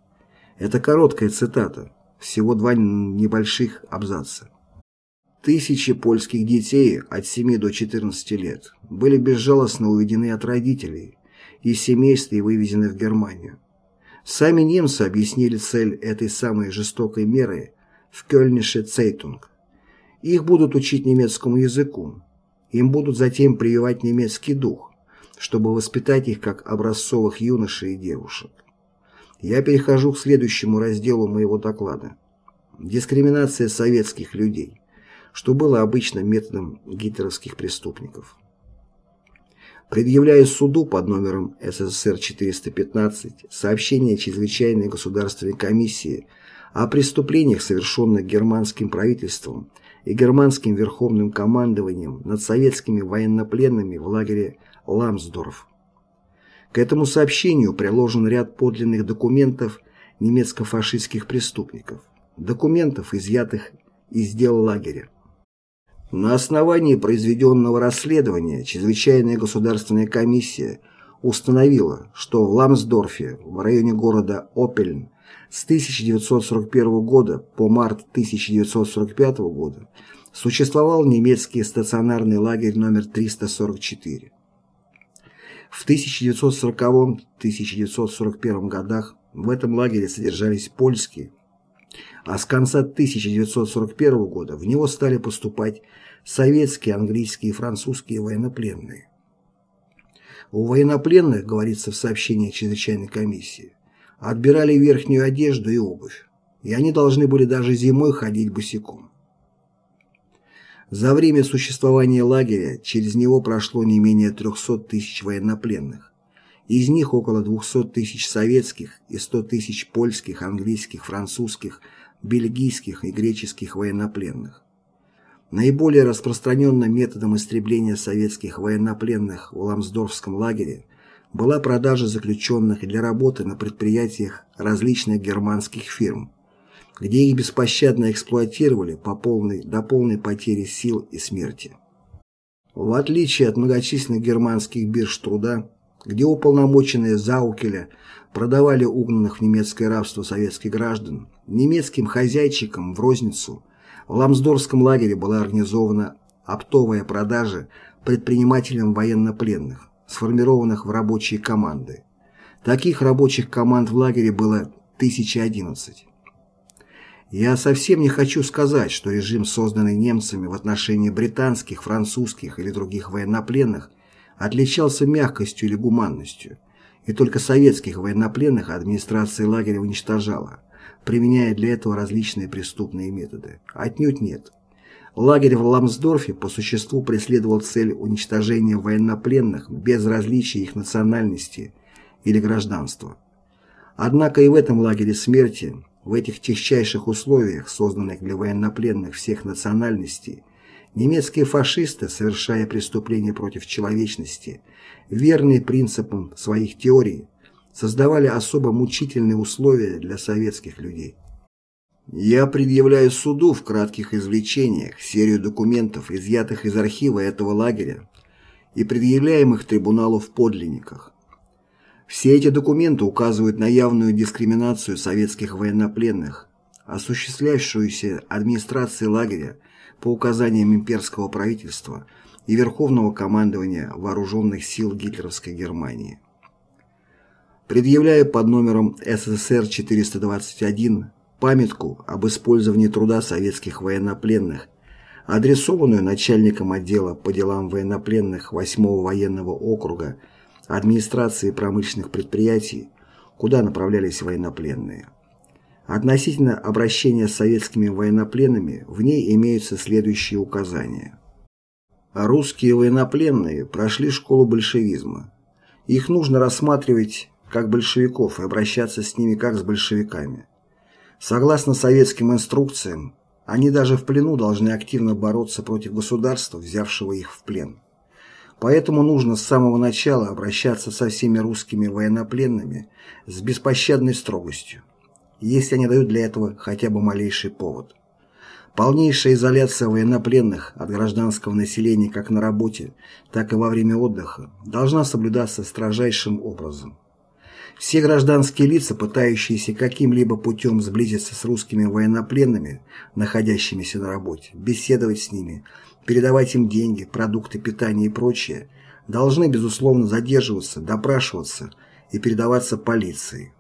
Это короткая цитата, всего два небольших абзаца. Тысячи польских детей от 7 до 14 лет были безжалостно уведены от родителей, из семейств и вывезены в Германию. Сами немцы объяснили цель этой самой жестокой меры в Кёльнише Цейтунг. Их будут учить немецкому языку. Им будут затем прививать немецкий дух, чтобы воспитать их как образцовых юношей и девушек. Я перехожу к следующему разделу моего доклада. Дискриминация советских людей, что было обычно методом гитлеровских преступников. Предъявляя суду под номером СССР 415 сообщение Чрезвычайной государственной комиссии о преступлениях, совершенных германским правительством и германским верховным командованием над советскими военнопленными в лагере Ламсдорф. К этому сообщению приложен ряд подлинных документов немецко-фашистских преступников, документов, изъятых из дел лагеря. На основании произведенного расследования Чрезвычайная государственная комиссия установила, что в Ламсдорфе, в районе города Опельн, с 1941 года по март 1945 года существовал немецкий стационарный лагерь номер 344. В 1940-1941 годах в этом лагере содержались польские, а с конца 1941 года в него стали поступать советские, английские и французские военнопленные. У военнопленных, говорится в сообщении чрезвычайной комиссии, отбирали верхнюю одежду и обувь, и они должны были даже зимой ходить босиком. За время существования лагеря через него прошло не менее 300 тысяч военнопленных. Из них около 200 тысяч советских и 100 тысяч польских, английских, французских, бельгийских и греческих военнопленных. Наиболее распространенным методом истребления советских военнопленных в Ламсдорфском лагере была продажа заключенных для работы на предприятиях различных германских фирм, где их беспощадно эксплуатировали по полной, до полной потери сил и смерти. В отличие от многочисленных германских бирж труда, где уполномоченные Заукеля продавали угнанных в немецкое рабство советских граждан, немецким хозяйчикам в розницу в Ламсдорском лагере была организована оптовая продажа предпринимателям военнопленных, сформированных в рабочие команды. Таких рабочих команд в лагере было 1011. Я совсем не хочу сказать, что режим, созданный немцами в отношении британских, французских или других военнопленных, отличался мягкостью или гуманностью, и только советских военнопленных администрация лагеря уничтожала, применяя для этого различные преступные методы. Отнюдь нет. Лагерь в Ламсдорфе по существу преследовал цель уничтожения военнопленных без различия их национальности или гражданства. Однако и в этом лагере смерти, в этих тягчайших условиях, созданных для военнопленных всех национальностей, немецкие фашисты, совершая преступления против человечности, верные принципам своих теорий, создавали особо мучительные условия для советских людей. Я предъявляю суду в кратких извлечениях серию документов, изъятых из архива этого лагеря и предъявляемых трибуналу в подлинниках. Все эти документы указывают на явную дискриминацию советских военнопленных, осуществлявшуюся администрацией лагеря по указаниям имперского правительства и Верховного командования Вооруженных сил гитлеровской Германии. Предъявляю под номером СССР 421 памятку об использовании труда советских военнопленных, адресованную начальником отдела по делам военнопленных 8-го военного округа администрации промышленных предприятий, куда направлялись военнопленные. Относительно обращения с советскими военнопленными в ней имеются следующие указания. Русские военнопленные прошли школу большевизма. Их нужно рассматривать как большевиков и обращаться с ними как с большевиками. Согласно советским инструкциям, они даже в плену должны активно бороться против государства, взявшего их в плен. Поэтому нужно с самого начала обращаться со всеми русскими военнопленными с беспощадной строгостью, если они дают для этого хотя бы малейший повод. Полнейшая изоляция военнопленных от гражданского населения как на работе, так и во время отдыха должна соблюдаться строжайшим образом. Все гражданские лица, пытающиеся каким-либо путем сблизиться с русскими военнопленными, находящимися на работе, беседовать с ними, передавать им деньги, продукты питания и прочее, должны, безусловно, задерживаться, допрашиваться и передаваться полиции.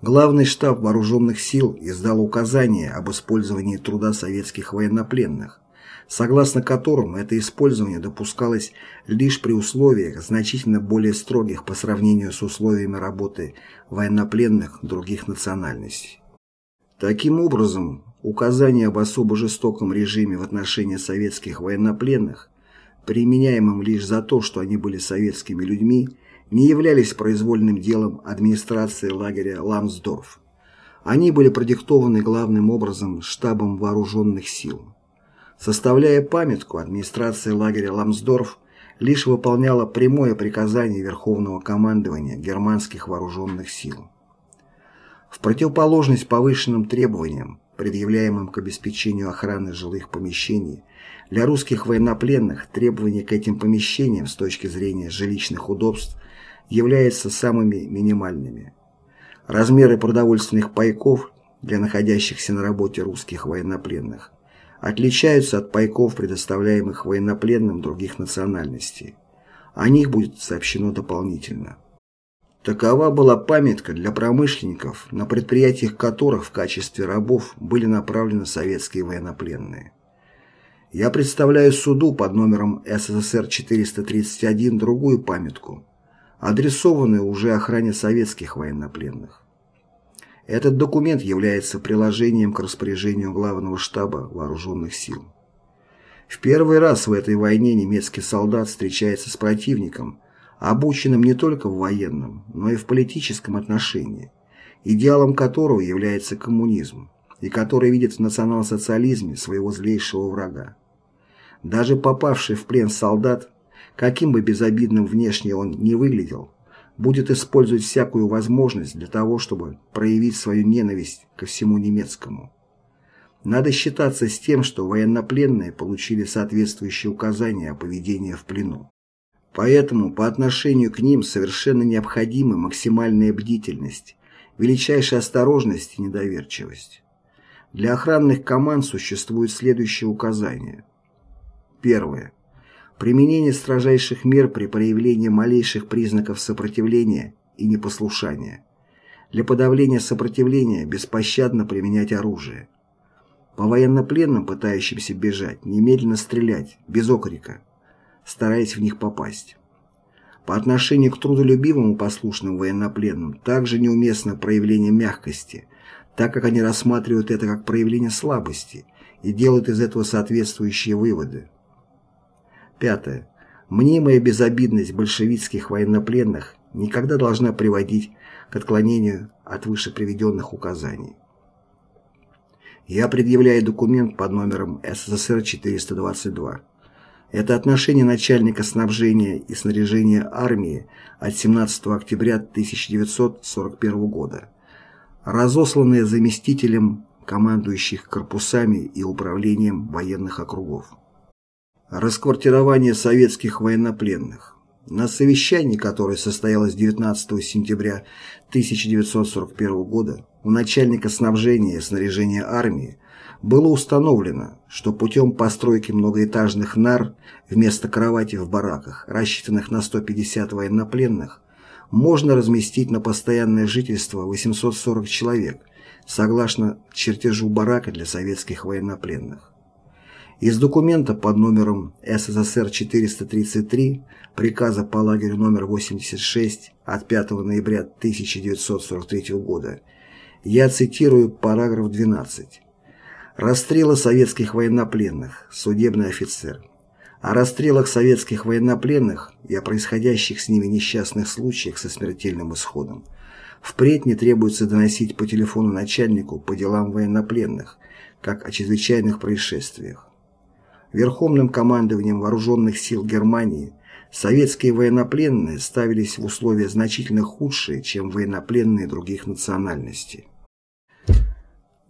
Главный штаб вооруженных сил издал указание об использовании труда советских военнопленных, согласно которым это использование допускалось лишь при условиях значительно более строгих по сравнению с условиями работы военнопленных других национальностей. Таким образом, указание об особо жестоком режиме в отношении советских военнопленных, применяемом лишь за то, что они были советскими людьми, не являлись произвольным делом администрации лагеря Ламсдорф. Они были продиктованы главным образом штабом вооруженных сил. Составляя памятку, администрация лагеря Ламсдорф лишь выполняла прямое приказание Верховного командования германских вооруженных сил. В противоположность повышенным требованиям, предъявляемым к обеспечению охраны жилых помещений, для русских военнопленных требования к этим помещениям с точки зрения жилищных удобств являются самыми минимальными. Размеры продовольственных пайков для находящихся на работе русских военнопленных отличаются от пайков, предоставляемых военнопленным других национальностей. О них будет сообщено дополнительно. Такова была памятка для промышленников, на предприятиях которых в качестве рабов были направлены советские военнопленные. Я представляю суду под номером СССР 431 другую памятку, адресованную уже охране советских военнопленных. Этот документ является приложением к распоряжению Главного штаба Вооруженных сил. В первый раз в этой войне немецкий солдат встречается с противником, обученным не только в военном, но и в политическом отношении, идеалом которого является коммунизм, и который видит в национал-социализме своего злейшего врага. Даже попавший в плен солдат, каким бы безобидным внешне он не выглядел, будет использовать всякую возможность для того, чтобы проявить свою ненависть ко всему немецкому. Надо считаться с тем, что военнопленные получили соответствующие указания о поведении в плену. Поэтому по отношению к ним совершенно необходима максимальная бдительность, величайшая осторожность и недоверчивость. Для охранных команд существуют следующие указания. Первое. Применение строжайших мер при проявлении малейших признаков сопротивления и непослушания. Для подавления сопротивления беспощадно применять оружие. По военнопленным, пытающимся бежать, немедленно стрелять, без окрика, стараясь в них попасть. По отношению к трудолюбивым и послушным военнопленным также неуместно проявление мягкости, так как они рассматривают это как проявление слабости и делают из этого соответствующие выводы. Пятое. Мнимая безобидность большевистских военнопленных никогда должна приводить к отклонению от выше приведенных указаний. Я предъявляю документ под номером СССР 422. Это отношение начальника снабжения и снаряжения армии от 17 октября 1941 года, разосланное заместителем командующих корпусами и управлением военных округов. Расквартирование советских военнопленных. На совещании, которое состоялось 19 сентября 1941 года у начальника снабжения и снаряжения армии, было установлено, что путем постройки многоэтажных нар вместо кровати в бараках, рассчитанных на 150 военнопленных, можно разместить на постоянное жительство 840 человек, согласно чертежу барака для советских военнопленных. Из документа под номером СССР-433 приказа по лагерю номер 86 от 5 ноября 1943 года я цитирую параграф 12. Расстрелы советских военнопленных, судебный офицер. О расстрелах советских военнопленных и о происходящих с ними несчастных случаях со смертельным исходом впредь не требуется доносить по телефону начальнику по делам военнопленных, как о чрезвычайных происшествиях. Верховным командованием вооруженных сил Германии советские военнопленные ставились в условия значительно худшие, чем военнопленные других национальностей.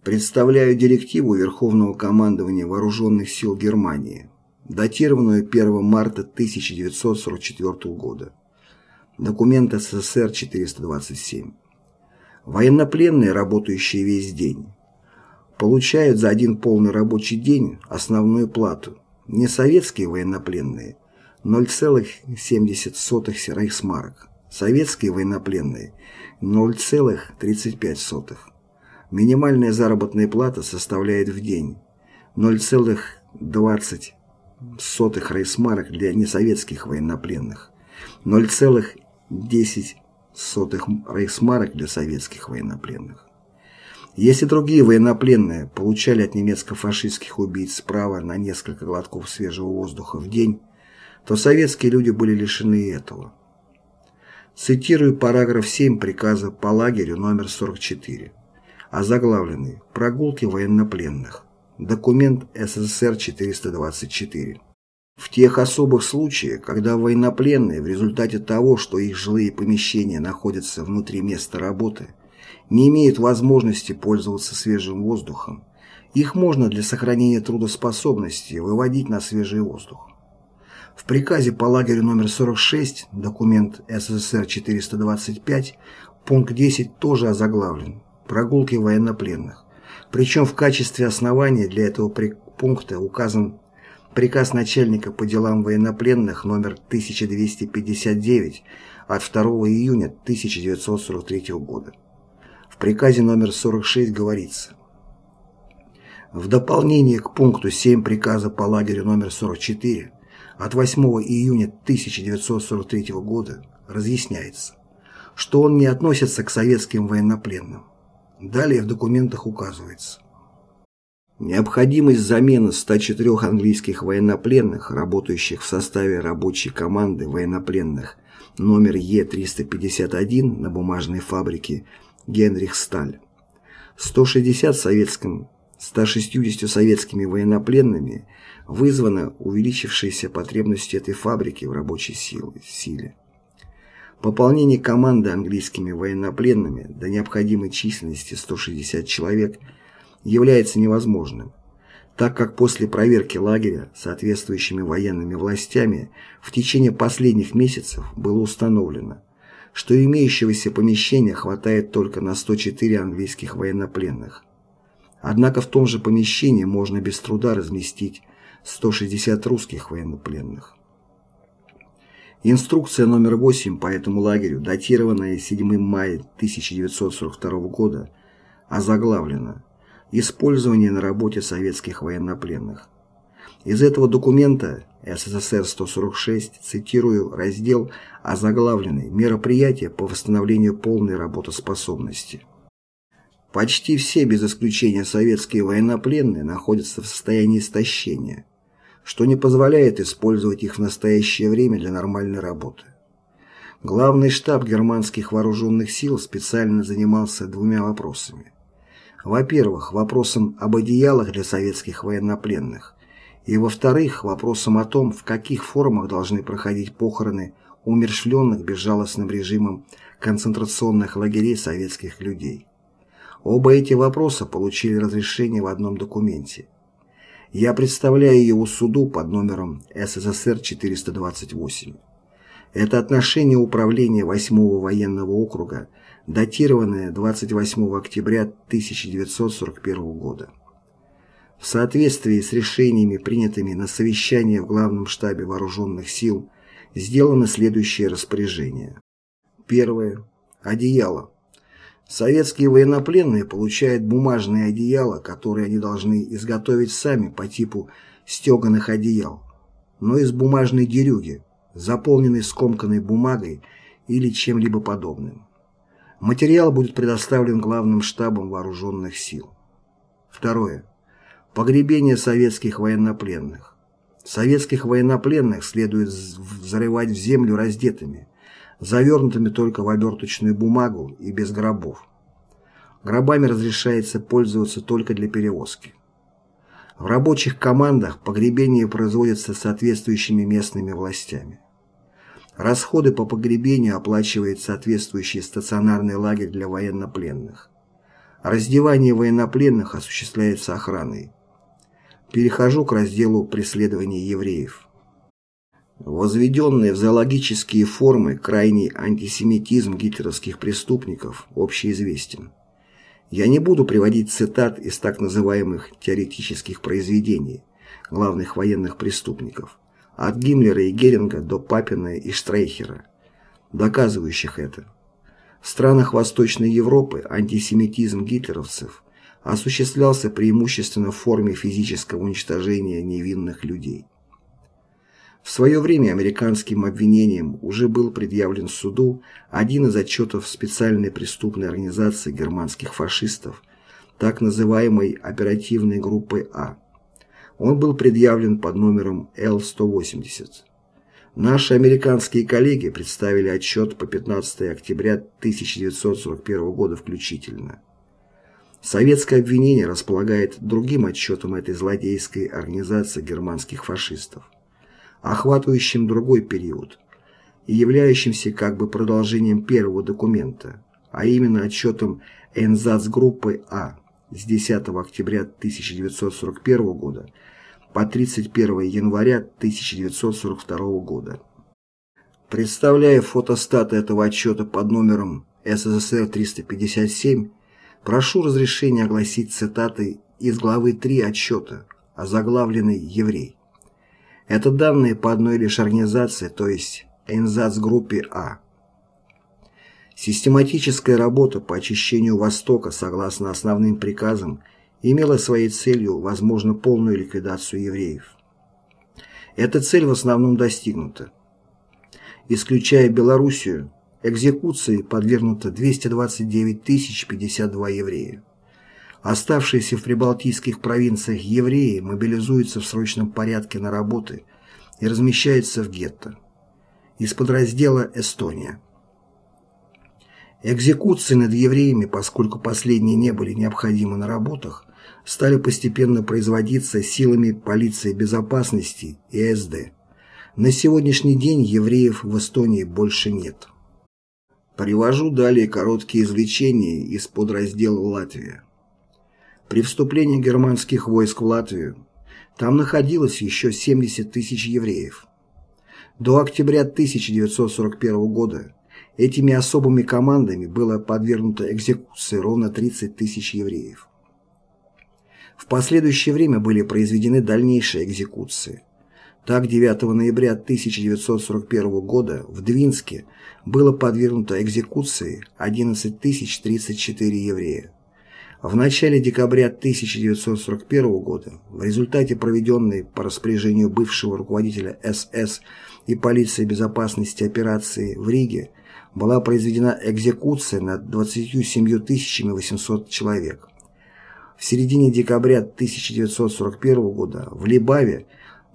Представляю директиву Верховного командования вооруженных сил Германии, датированную 1 марта 1944 года. Документ СССР 427. Военнопленные, работающие весь день, получают за один полный рабочий день основную плату. Не советские военнопленные – 0,70 рейхсмарок. Советские военнопленные – 0,35. Минимальная заработная плата составляет в день 0,20 рейхсмарок для несоветских военнопленных, 0,10 рейхсмарок для советских военнопленных. Если другие военнопленные получали от немецко-фашистских убийц право на несколько глотков свежего воздуха в день, то советские люди были лишены этого. Цитирую параграф 7 приказа по лагерю номер 44, озаглавленный «Прогулки военнопленных». Документ СССР 424. В тех особых случаях, когда военнопленные в результате того, что их жилые помещения находятся внутри места работы, не имеют возможности пользоваться свежим воздухом, их можно для сохранения трудоспособности выводить на свежий воздух. В приказе по лагерю номер 46, документ СССР 425, пункт 10 тоже озаглавлен «Прогулки военнопленных». Причем в качестве основания для этого пункта указан приказ начальника по делам военнопленных номер 1259 от 2 июня 1943 года приказе номер 46 говорится В дополнение к пункту 7 приказа по лагерю номер 44 от 8 июня 1943 года разъясняется, что он не относится к советским военнопленным. Далее в документах указывается. Необходимость замены 104 английских военнопленных, работающих в составе рабочей команды военнопленных номер Е-351 на бумажной фабрике Генрих Сталь. 160 советским, 160 советскими военнопленными вызвана увеличившаяся потребность этой фабрики в рабочей силе. Пополнение команды английскими военнопленными до необходимой численности 160 человек является невозможным, так как после проверки лагеря соответствующими военными властями в течение последних месяцев было установлено, что имеющегося помещения хватает только на 104 английских военнопленных. Однако в том же помещении можно без труда разместить 160 русских военнопленных. Инструкция номер 8 по этому лагерю, датированная 7 мая 1942 года, озаглавлена «Использование на работе советских военнопленных». Из этого документа СССР-146 цитирую раздел озаглавленный «Мероприятия по восстановлению полной работоспособности». Почти все, без исключения советские военнопленные, находятся в состоянии истощения, что не позволяет использовать их в настоящее время для нормальной работы. Главный штаб германских вооруженных сил специально занимался двумя вопросами. Во-первых, вопросом об одеялах для советских военнопленных, и, во-вторых, вопросом о том, в каких формах должны проходить похороны умершленных безжалостным режимом концентрационных лагерей советских людей. Оба эти вопроса получили разрешение в одном документе. Я представляю его суду под номером СССР 428. Это отношение управления 8-го военного округа, датированное 28 октября 1941 года. В соответствии с решениями, принятыми на совещании в Главном штабе Вооруженных сил, сделано следующее распоряжение. Первое. Одеяло. Советские военнопленные получают бумажные одеяла, которые они должны изготовить сами по типу стеганых одеял, но из бумажной дерюги, заполненной скомканной бумагой или чем-либо подобным. Материал будет предоставлен Главным штабом Вооруженных сил. Второе. Погребение советских военнопленных. Советских военнопленных следует взрывать в землю раздетыми, завернутыми только в оберточную бумагу и без гробов. Гробами разрешается пользоваться только для перевозки. В рабочих командах погребение производится соответствующими местными властями. Расходы по погребению оплачивает соответствующий стационарный лагерь для военнопленных. Раздевание военнопленных осуществляется охраной. Перехожу к разделу преследования евреев. Возведенный в зоологические формы крайний антисемитизм гитлеровских преступников общеизвестен. Я не буду приводить цитат из так называемых теоретических произведений главных военных преступников, от Гиммлера и Геринга до Папина и Штрейхера, доказывающих это. В странах Восточной Европы антисемитизм гитлеровцев осуществлялся преимущественно в форме физического уничтожения невинных людей. В свое время американским обвинением уже был предъявлен суду один из отчетов специальной преступной организации германских фашистов, так называемой оперативной группы А. Он был предъявлен под номером Л-180. Наши американские коллеги представили отчет по 15 октября 1941 года включительно. Советское обвинение располагает другим отчетом этой злодейской организации германских фашистов, охватывающим другой период и являющимся как бы продолжением первого документа, а именно отчетом Энзац-группы А с 10 октября 1941 года по 31 января 1942 года. Представляя фотостаты этого отчета под номером СССР 357, Прошу разрешения огласить цитаты из главы 3 отчета, озаглавленной «Еврей». Это данные по одной лишь организации, то есть Энзац-группе А. Систематическая работа по очищению Востока согласно основным приказам имела своей целью, возможно, полную ликвидацию евреев. Эта цель в основном достигнута. Исключая Белоруссию, Экзекуции подвергнуто 229 052 еврея. Оставшиеся в прибалтийских провинциях евреи мобилизуются в срочном порядке на работы и размещаются в гетто. Из подраздела «Эстония». Экзекуции над евреями, поскольку последние не были необходимы на работах, стали постепенно производиться силами полиции безопасности и СД. На сегодняшний день евреев в Эстонии больше нет. Привожу далее короткие извлечения из подраздела «Латвия». При вступлении германских войск в Латвию там находилось еще 70 тысяч евреев. До октября 1941 года этими особыми командами было подвергнуто экзекуции ровно 30 тысяч евреев. В последующее время были произведены дальнейшие экзекуции. Так, 9 ноября 1941 года в Двинске было подвергнуто экзекуции 11 034 еврея. В начале декабря 1941 года в результате проведенной по распоряжению бывшего руководителя СС и полиции безопасности операции в Риге была произведена экзекуция над 27 800 человек. В середине декабря 1941 года в Либаве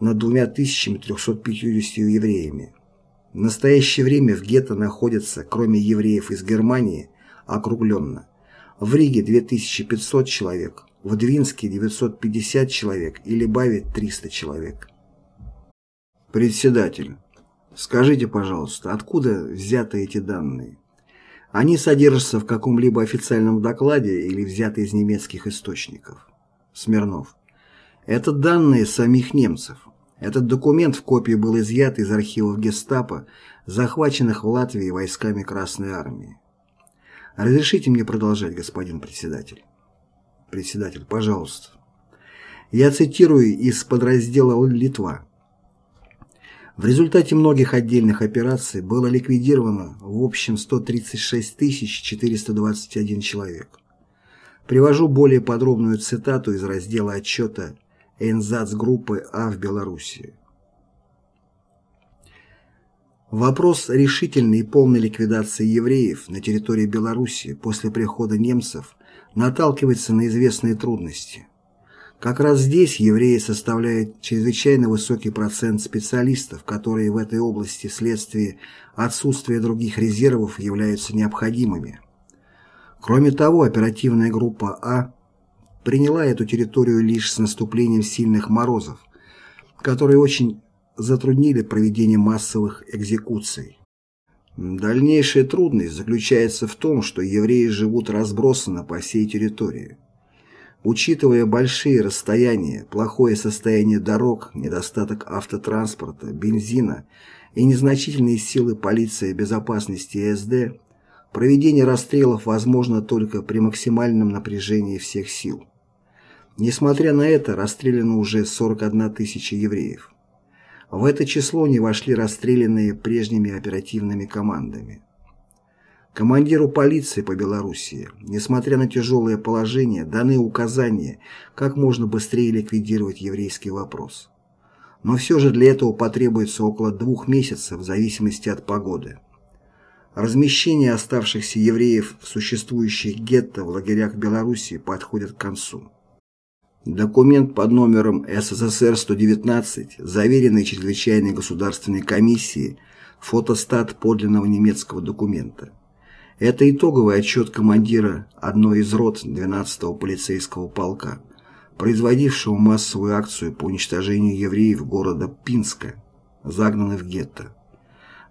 над 2350 евреями. В настоящее время в гетто находятся, кроме евреев из Германии, округленно. В Риге 2500 человек, в Двинске 950 человек и Либаве 300 человек. Председатель, скажите, пожалуйста, откуда взяты эти данные? Они содержатся в каком-либо официальном докладе или взяты из немецких источников? Смирнов. Это данные самих немцев. Этот документ в копии был изъят из архивов гестапо, захваченных в Латвии войсками Красной Армии. Разрешите мне продолжать, господин председатель. Председатель, пожалуйста. Я цитирую из подраздела «Литва». В результате многих отдельных операций было ликвидировано в общем 136 421 человек. Привожу более подробную цитату из раздела отчета Энзац группы А в Белоруссии. Вопрос решительной и полной ликвидации евреев на территории Белоруссии после прихода немцев наталкивается на известные трудности. Как раз здесь евреи составляют чрезвычайно высокий процент специалистов, которые в этой области вследствие отсутствия других резервов являются необходимыми. Кроме того, оперативная группа А приняла эту территорию лишь с наступлением сильных морозов, которые очень затруднили проведение массовых экзекуций. Дальнейшая трудность заключается в том, что евреи живут разбросанно по всей территории. Учитывая большие расстояния, плохое состояние дорог, недостаток автотранспорта, бензина и незначительные силы полиции безопасности СД, проведение расстрелов возможно только при максимальном напряжении всех сил. Несмотря на это, расстреляно уже 41 тысяча евреев. В это число не вошли расстрелянные прежними оперативными командами. Командиру полиции по Белоруссии, несмотря на тяжелое положение, даны указания, как можно быстрее ликвидировать еврейский вопрос. Но все же для этого потребуется около двух месяцев в зависимости от погоды. Размещение оставшихся евреев в существующих гетто в лагерях Белоруссии подходит к концу. Документ под номером СССР-119, заверенный Чрезвычайной государственной комиссией, фотостат подлинного немецкого документа. Это итоговый отчет командира одной из рот 12-го полицейского полка, производившего массовую акцию по уничтожению евреев города Пинска, загнанных в гетто.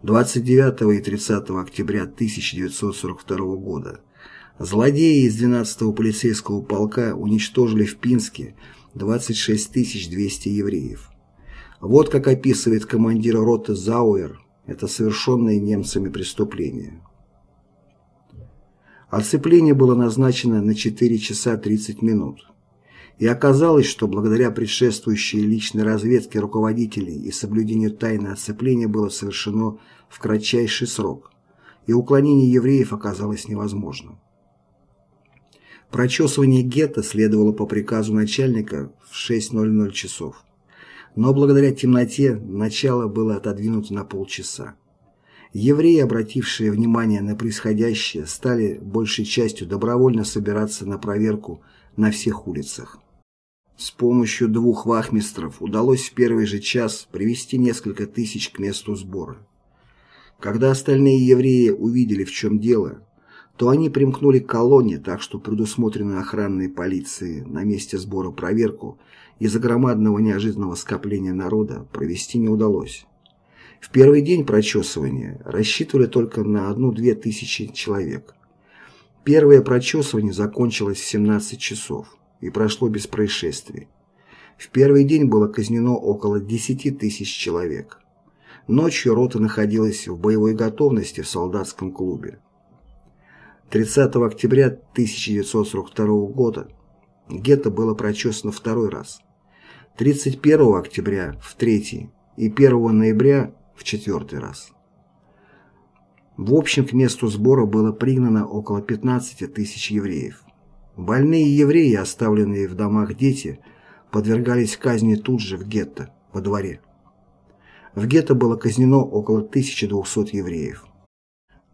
29 и 30 октября 1942 года злодеи из 12-го полицейского полка уничтожили в Пинске 26 200 евреев. Вот как описывает командир роты Зауэр это совершенное немцами преступление. Оцепление было назначено на 4 часа 30 минут. И оказалось, что благодаря предшествующей личной разведке руководителей и соблюдению тайны оцепления было совершено в кратчайший срок, и уклонение евреев оказалось невозможным. Прочесывание гетто следовало по приказу начальника в 6.00 часов. Но благодаря темноте начало было отодвинуто на полчаса. Евреи, обратившие внимание на происходящее, стали большей частью добровольно собираться на проверку на всех улицах. С помощью двух вахмистров удалось в первый же час привести несколько тысяч к месту сбора. Когда остальные евреи увидели, в чем дело, то они примкнули к колонне, так что предусмотренную охранной полицией на месте сбора проверку из-за громадного неожиданного скопления народа провести не удалось. В первый день прочесывания рассчитывали только на одну-две тысячи человек. Первое прочесывание закончилось в 17 часов и прошло без происшествий. В первый день было казнено около 10 тысяч человек. Ночью рота находилась в боевой готовности в солдатском клубе. 30 октября 1942 года гетто было прочесано второй раз. 31 октября в третий и 1 ноября в четвертый раз. В общем, к месту сбора было пригнано около 15 тысяч евреев. Больные евреи, оставленные в домах дети, подвергались казни тут же в гетто, во дворе. В гетто было казнено около 1200 евреев.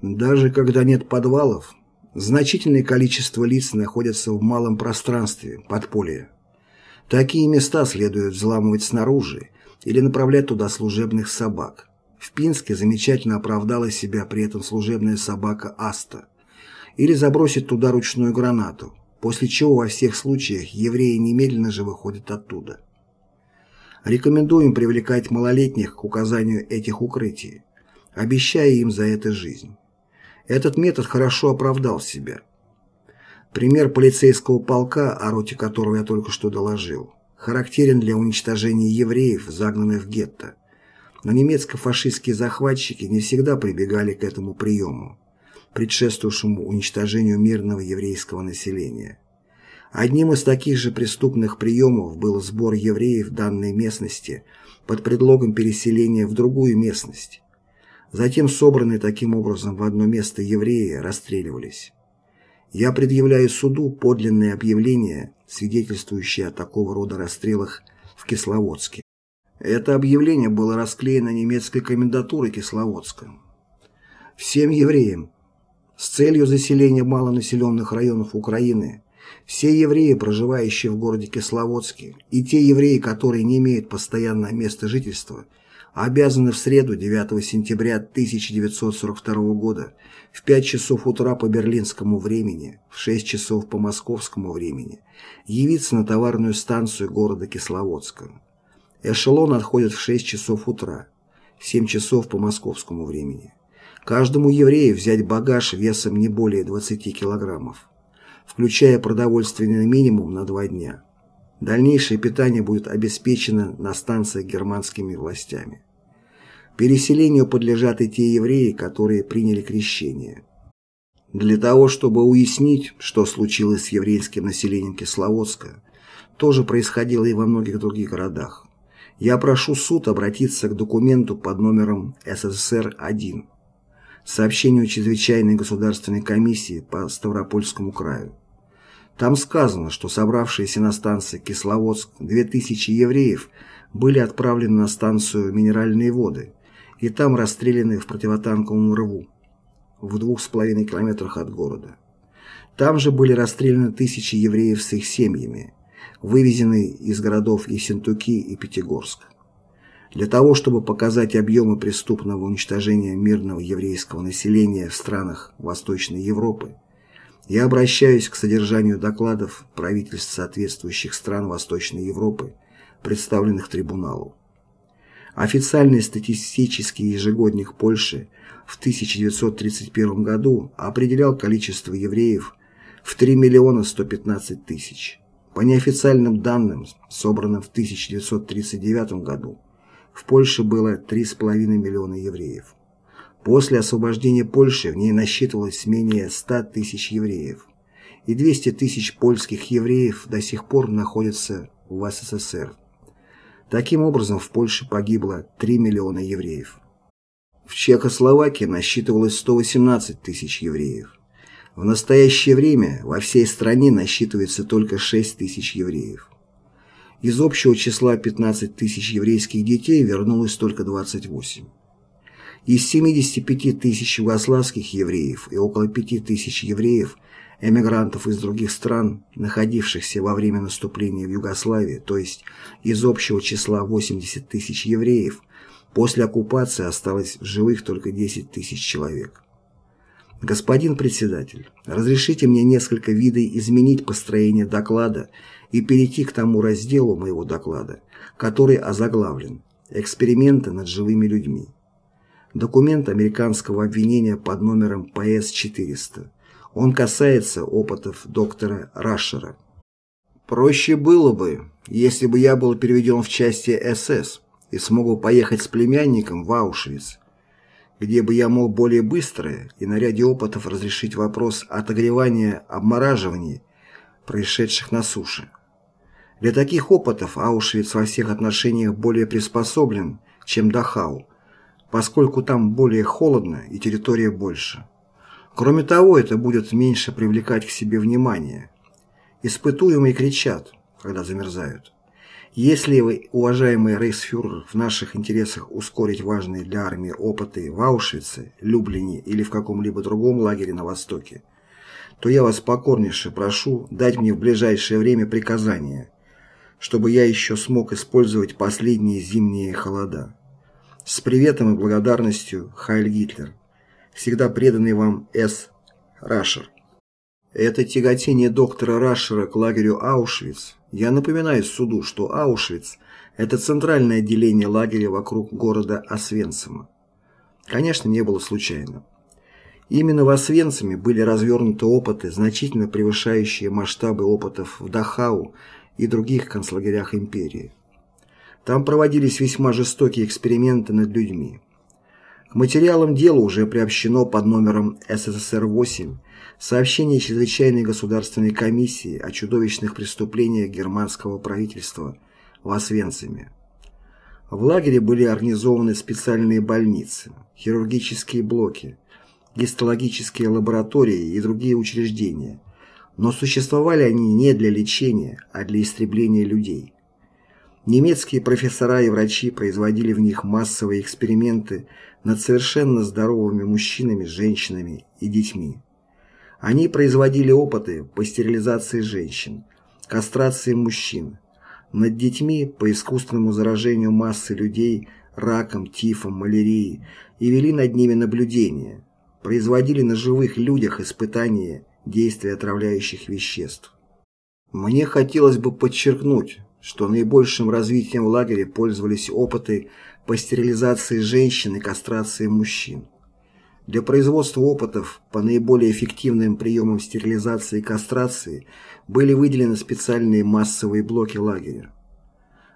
Даже когда нет подвалов, значительное количество лиц находятся в малом пространстве, подполье. Такие места следует взламывать снаружи или направлять туда служебных собак. В Пинске замечательно оправдала себя при этом служебная собака Аста. Или забросить туда ручную гранату, после чего во всех случаях евреи немедленно же выходят оттуда. Рекомендуем привлекать малолетних к указанию этих укрытий, обещая им за это жизнь. Этот метод хорошо оправдал себя. Пример полицейского полка, о роте которого я только что доложил, характерен для уничтожения евреев, загнанных в гетто. Но немецко-фашистские захватчики не всегда прибегали к этому приему, предшествовавшему уничтожению мирного еврейского населения. Одним из таких же преступных приемов был сбор евреев данной местности под предлогом переселения в другую местность. Затем собранные таким образом в одно место евреи расстреливались. Я предъявляю суду подлинное объявление, свидетельствующее о такого рода расстрелах в Кисловодске. Это объявление было расклеено немецкой комендатурой Кисловодска. Всем евреям с целью заселения малонаселенных районов Украины все евреи, проживающие в городе Кисловодске, и те евреи, которые не имеют постоянного места жительства, обязаны в среду 9 сентября 1942 года в 5 часов утра по берлинскому времени, в 6 часов по московскому времени, явиться на товарную станцию города Кисловодска. Эшелон отходит в 6 часов утра, в 7 часов по московскому времени. Каждому еврею взять багаж весом не более 20 килограммов включая продовольственный минимум на два дня. Дальнейшее питание будет обеспечено на станциях германскими властями. Переселению подлежат и те евреи, которые приняли крещение. Для того, чтобы уяснить, что случилось с еврейским населением Кисловодска, тоже происходило и во многих других городах. Я прошу суд обратиться к документу под номером СССР-1, сообщению Чрезвычайной государственной комиссии по Ставропольскому краю. Там сказано, что собравшиеся на станции Кисловодск 2000 евреев были отправлены на станцию «Минеральные воды» и там расстреляны в противотанковом рву в двух с половиной километрах от города. Там же были расстреляны тысячи евреев с их семьями, вывезенные из городов Ессентуки и Пятигорск. Для того, чтобы показать объемы преступного уничтожения мирного еврейского населения в странах Восточной Европы, я обращаюсь к содержанию докладов правительств соответствующих стран Восточной Европы, представленных трибуналу. Официальный статистический ежегодник Польши в 1931 году определял количество евреев в 3 миллиона 115 тысяч. По неофициальным данным, собранным в 1939 году, в Польше было 3,5 миллиона евреев. После освобождения Польши в ней насчитывалось менее 100 тысяч евреев, и 200 тысяч польских евреев до сих пор находятся в СССР. Таким образом, в Польше погибло 3 миллиона евреев. В Чехословакии насчитывалось 118 тысяч евреев. В настоящее время во всей стране насчитывается только 6 тысяч евреев. Из общего числа 15 тысяч еврейских детей вернулось только 28. Из 75 тысяч югославских евреев и около 5 тысяч евреев, эмигрантов из других стран, находившихся во время наступления в Югославии, то есть из общего числа 80 тысяч евреев, после оккупации осталось в живых только 10 тысяч человек. Господин председатель, разрешите мне несколько видов изменить построение доклада и перейти к тому разделу моего доклада, который озаглавлен «Эксперименты над живыми людьми». Документ американского обвинения под номером ПС-400. Он касается опытов доктора Рашера. Проще было бы, если бы я был переведен в части СС и смог бы поехать с племянником в Аушвиц, где бы я мог более быстро и на ряде опытов разрешить вопрос отогревания, обмораживания, происшедших на суше. Для таких опытов Аушвиц во всех отношениях более приспособлен, чем Дахау, поскольку там более холодно и территория больше. Кроме того, это будет меньше привлекать к себе внимание. Испытуемые кричат, когда замерзают. Если вы, уважаемый рейхсфюрер, в наших интересах ускорить важные для армии опыты в Аушвице, Люблине или в каком-либо другом лагере на Востоке, то я вас покорнейше прошу дать мне в ближайшее время приказание, чтобы я еще смог использовать последние зимние холода. С приветом и благодарностью, Хайль Гитлер. Всегда преданный вам С. Рашер. Это тяготение доктора Рашера к лагерю Аушвиц. Я напоминаю суду, что Аушвиц – это центральное отделение лагеря вокруг города Освенцима. Конечно, не было случайно. Именно в Освенциме были развернуты опыты, значительно превышающие масштабы опытов в Дахау и других концлагерях империи. Там проводились весьма жестокие эксперименты над людьми. К материалам дела уже приобщено под номером СССР-8 сообщение Чрезвычайной государственной комиссии о чудовищных преступлениях германского правительства в Освенциме. В лагере были организованы специальные больницы, хирургические блоки, гистологические лаборатории и другие учреждения, но существовали они не для лечения, а для истребления людей. Немецкие профессора и врачи производили в них массовые эксперименты над совершенно здоровыми мужчинами, женщинами и детьми. Они производили опыты по стерилизации женщин, кастрации мужчин, над детьми по искусственному заражению массы людей раком, тифом, малярией и вели над ними наблюдения, производили на живых людях испытания действия отравляющих веществ. Мне хотелось бы подчеркнуть, что наибольшим развитием в лагере пользовались опыты по стерилизации женщин и кастрации мужчин. Для производства опытов по наиболее эффективным приемам стерилизации и кастрации были выделены специальные массовые блоки лагеря.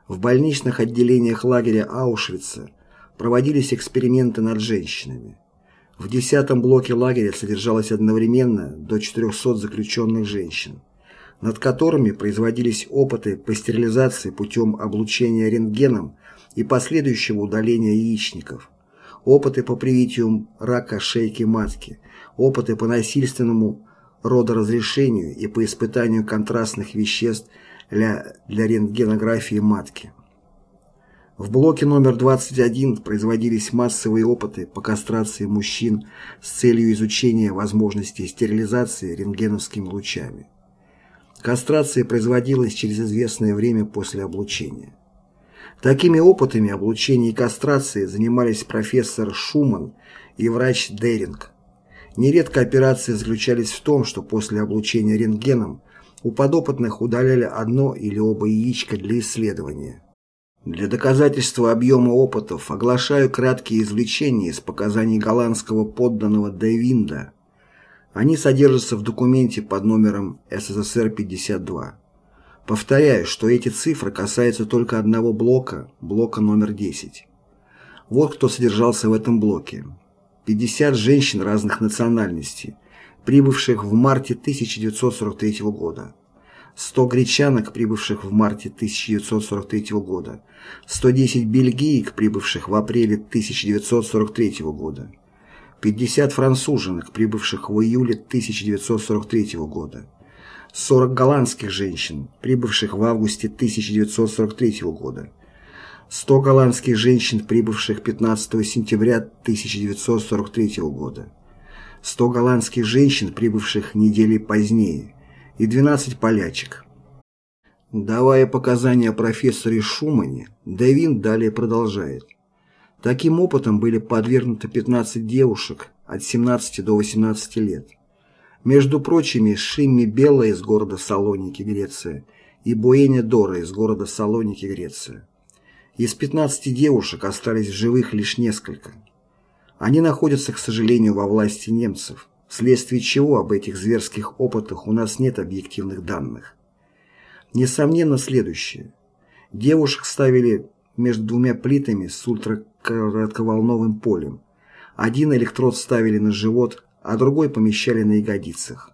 В больничных отделениях лагеря Аушвица проводились эксперименты над женщинами. В 10 блоке лагеря содержалось одновременно до 400 заключенных женщин, над которыми производились опыты по стерилизации путем облучения рентгеном и последующего удаления яичников, опыты по привитию рака шейки матки, опыты по насильственному родоразрешению и по испытанию контрастных веществ для, для рентгенографии матки. В блоке номер 21 производились массовые опыты по кастрации мужчин с целью изучения возможностей стерилизации рентгеновскими лучами. Кастрация производилась через известное время после облучения. Такими опытами облучения и кастрации занимались профессор Шуман и врач Деринг. Нередко операции заключались в том, что после облучения рентгеном у подопытных удаляли одно или оба яичка для исследования. Для доказательства объема опытов оглашаю краткие извлечения из показаний голландского подданного Дейвинда. Они содержатся в документе под номером СССР-52. Повторяю, что эти цифры касаются только одного блока, блока номер 10. Вот кто содержался в этом блоке. 50 женщин разных национальностей, прибывших в марте 1943 года. 100 гречанок, прибывших в марте 1943 года. 110 бельгиек, прибывших в апреле 1943 года. 50 француженок, прибывших в июле 1943 года. 40 голландских женщин, прибывших в августе 1943 года, 100 голландских женщин, прибывших 15 сентября 1943 года, 100 голландских женщин, прибывших недели позднее, и 12 полячек. Давая показания профессоре Шумане, Девин далее продолжает. Таким опытом были подвергнуты 15 девушек от 17 до 18 лет. Между прочими, Шимми Белла из города Салоники, Греция, и Буэня Дора из города Салоники, Греция. Из 15 девушек остались живых лишь несколько. Они находятся, к сожалению, во власти немцев, вследствие чего об этих зверских опытах у нас нет объективных данных. Несомненно, следующее. Девушек ставили между двумя плитами с ультракоротковолновым полем. Один электрод ставили на живот, а другой помещали на ягодицах.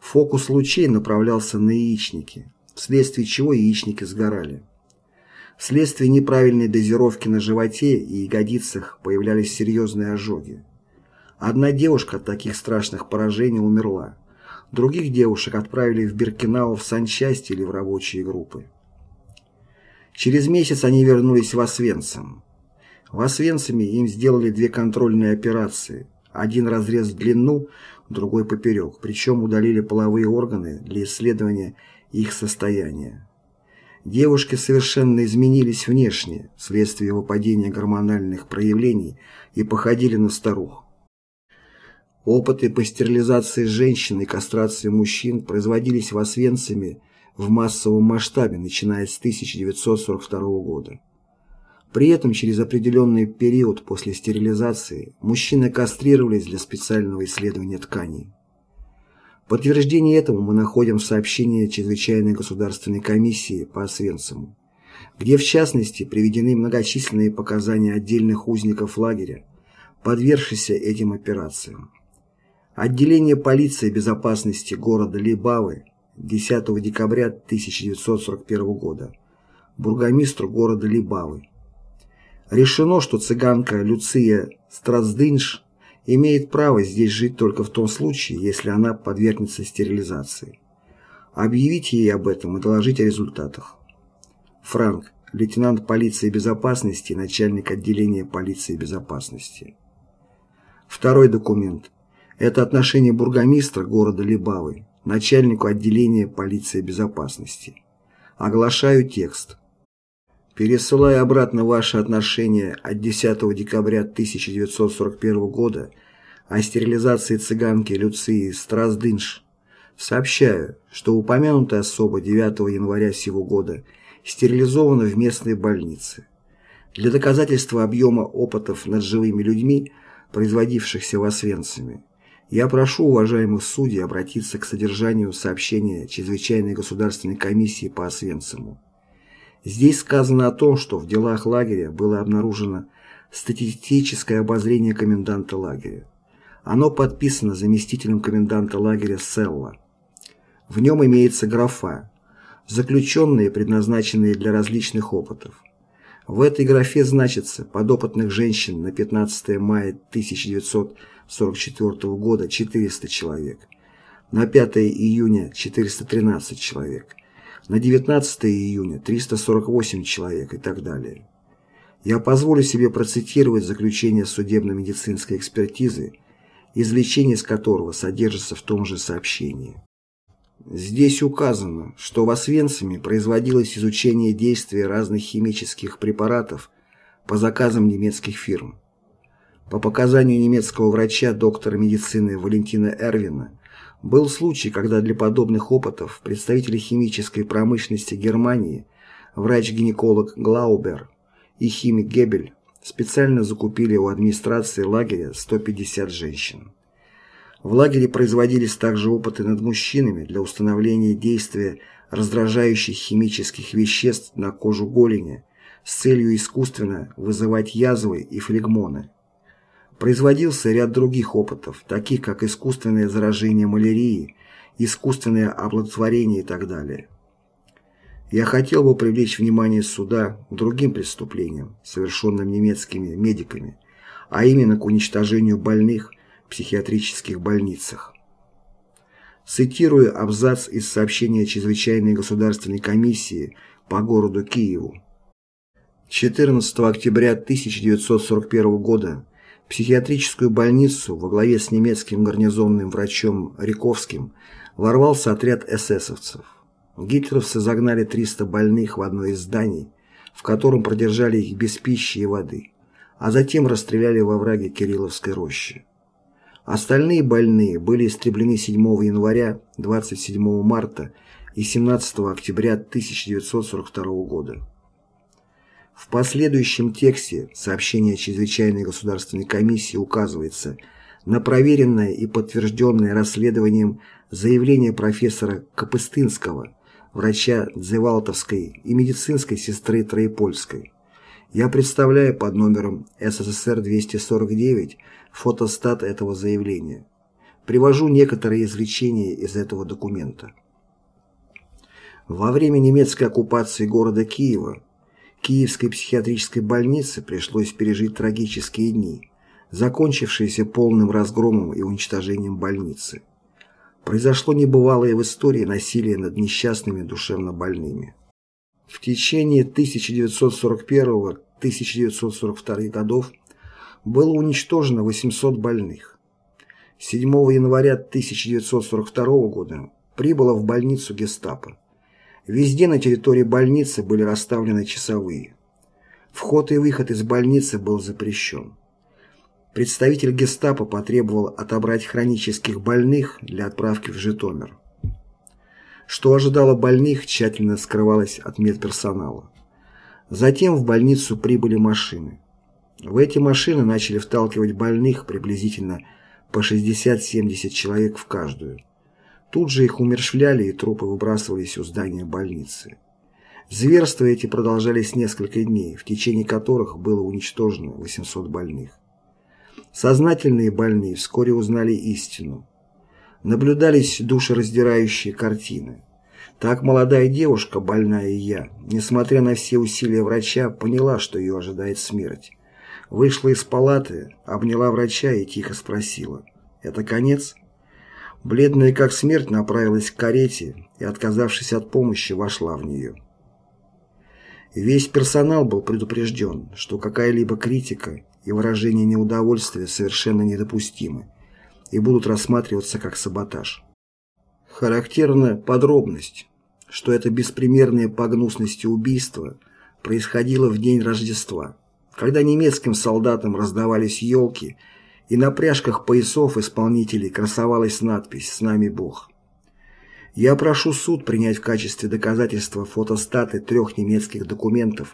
Фокус лучей направлялся на яичники, вследствие чего яичники сгорали. Вследствие неправильной дозировки на животе и ягодицах появлялись серьезные ожоги. Одна девушка от таких страшных поражений умерла. Других девушек отправили в Биркинау в санчасть или в рабочие группы. Через месяц они вернулись в Освенцим. В Освенциме им сделали две контрольные операции один разрез в длину, другой поперек, причем удалили половые органы для исследования их состояния. Девушки совершенно изменились внешне вследствие выпадения гормональных проявлений и походили на старух. Опыты по стерилизации женщин и кастрации мужчин производились в Освенциме в массовом масштабе, начиная с 1942 года. При этом через определенный период после стерилизации мужчины кастрировались для специального исследования тканей. Подтверждение этому мы находим в сообщении Чрезвычайной государственной комиссии по Освенциму, где в частности приведены многочисленные показания отдельных узников лагеря, подвергшихся этим операциям. Отделение полиции безопасности города Либавы 10 декабря 1941 года бургомистру города Либавы. Решено, что цыганка Люция Страсдынш имеет право здесь жить только в том случае, если она подвергнется стерилизации. Объявите ей об этом и доложите о результатах. Франк, лейтенант полиции безопасности, начальник отделения полиции безопасности. Второй документ. Это отношение бургомистра города Либавы, начальнику отделения полиции безопасности. Оглашаю текст. Пересылаю обратно ваши отношения от 10 декабря 1941 года о стерилизации цыганки Люции Страсдынш. Сообщаю, что упомянутая особа 9 января сего года стерилизована в местной больнице. Для доказательства объема опытов над живыми людьми, производившихся в Освенциме, я прошу уважаемых судей обратиться к содержанию сообщения Чрезвычайной государственной комиссии по Освенциму. Здесь сказано о том, что в делах лагеря было обнаружено статистическое обозрение коменданта лагеря. Оно подписано заместителем коменданта лагеря Селла. В нем имеется графа «Заключенные, предназначенные для различных опытов». В этой графе значится подопытных женщин на 15 мая 1944 года 400 человек, на 5 июня 413 человек, на 19 июня 348 человек и так далее. Я позволю себе процитировать заключение судебно-медицинской экспертизы, излечение из которого содержится в том же сообщении. Здесь указано, что в Освенциме производилось изучение действия разных химических препаратов по заказам немецких фирм. По показанию немецкого врача доктора медицины Валентина Эрвина, был случай, когда для подобных опытов представители химической промышленности Германии, врач-гинеколог Глаубер и химик Гебель специально закупили у администрации лагеря 150 женщин. В лагере производились также опыты над мужчинами для установления действия раздражающих химических веществ на кожу голени с целью искусственно вызывать язвы и флегмоны. Производился ряд других опытов, таких как искусственное заражение малярией, искусственное оплодотворение и так далее. Я хотел бы привлечь внимание суда к другим преступлениям, совершенным немецкими медиками, а именно к уничтожению больных в психиатрических больницах. Цитирую абзац из сообщения Чрезвычайной государственной комиссии по городу Киеву. 14 октября 1941 года психиатрическую больницу во главе с немецким гарнизонным врачом Риковским ворвался отряд эсэсовцев. Гитлеровцы загнали 300 больных в одно из зданий, в котором продержали их без пищи и воды, а затем расстреляли во враге Кирилловской рощи. Остальные больные были истреблены 7 января, 27 марта и 17 октября 1942 года. В последующем тексте сообщения Чрезвычайной государственной комиссии указывается на проверенное и подтвержденное расследованием заявление профессора Капыстынского, врача Дзевалтовской и медицинской сестры Троепольской. Я представляю под номером СССР-249 фотостат этого заявления. Привожу некоторые извлечения из этого документа. Во время немецкой оккупации города Киева Киевской психиатрической больнице пришлось пережить трагические дни, закончившиеся полным разгромом и уничтожением больницы. Произошло небывалое в истории насилие над несчастными душевно больными. В течение 1941-1942 годов было уничтожено 800 больных. 7 января 1942 года прибыло в больницу гестапо. Везде на территории больницы были расставлены часовые. Вход и выход из больницы был запрещен. Представитель гестапо потребовал отобрать хронических больных для отправки в Житомир. Что ожидало больных, тщательно скрывалось от медперсонала. Затем в больницу прибыли машины. В эти машины начали вталкивать больных приблизительно по 60-70 человек в каждую. Тут же их умершвляли и трупы выбрасывались у здания больницы. Зверства эти продолжались несколько дней, в течение которых было уничтожено 800 больных. Сознательные больные вскоре узнали истину. Наблюдались душераздирающие картины. Так молодая девушка, больная я, несмотря на все усилия врача, поняла, что ее ожидает смерть. Вышла из палаты, обняла врача и тихо спросила «Это конец?» Бледная как смерть направилась к карете и, отказавшись от помощи, вошла в нее. Весь персонал был предупрежден, что какая-либо критика и выражение неудовольствия совершенно недопустимы и будут рассматриваться как саботаж. Характерна подробность, что это беспримерное по гнусности убийство происходило в день Рождества, когда немецким солдатам раздавались елки и на пряжках поясов исполнителей красовалась надпись «С нами Бог». Я прошу суд принять в качестве доказательства фотостаты трех немецких документов,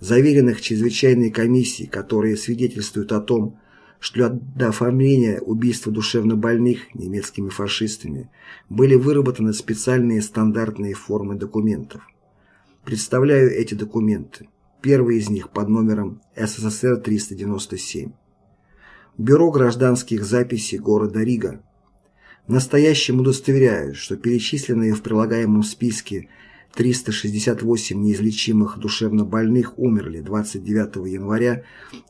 заверенных чрезвычайной комиссией, которые свидетельствуют о том, что для оформления убийства душевнобольных немецкими фашистами были выработаны специальные стандартные формы документов. Представляю эти документы. Первый из них под номером СССР-397. Бюро гражданских записей города Рига Настоящим удостоверяю, что перечисленные в прилагаемом списке 368 неизлечимых душевнобольных умерли 29 января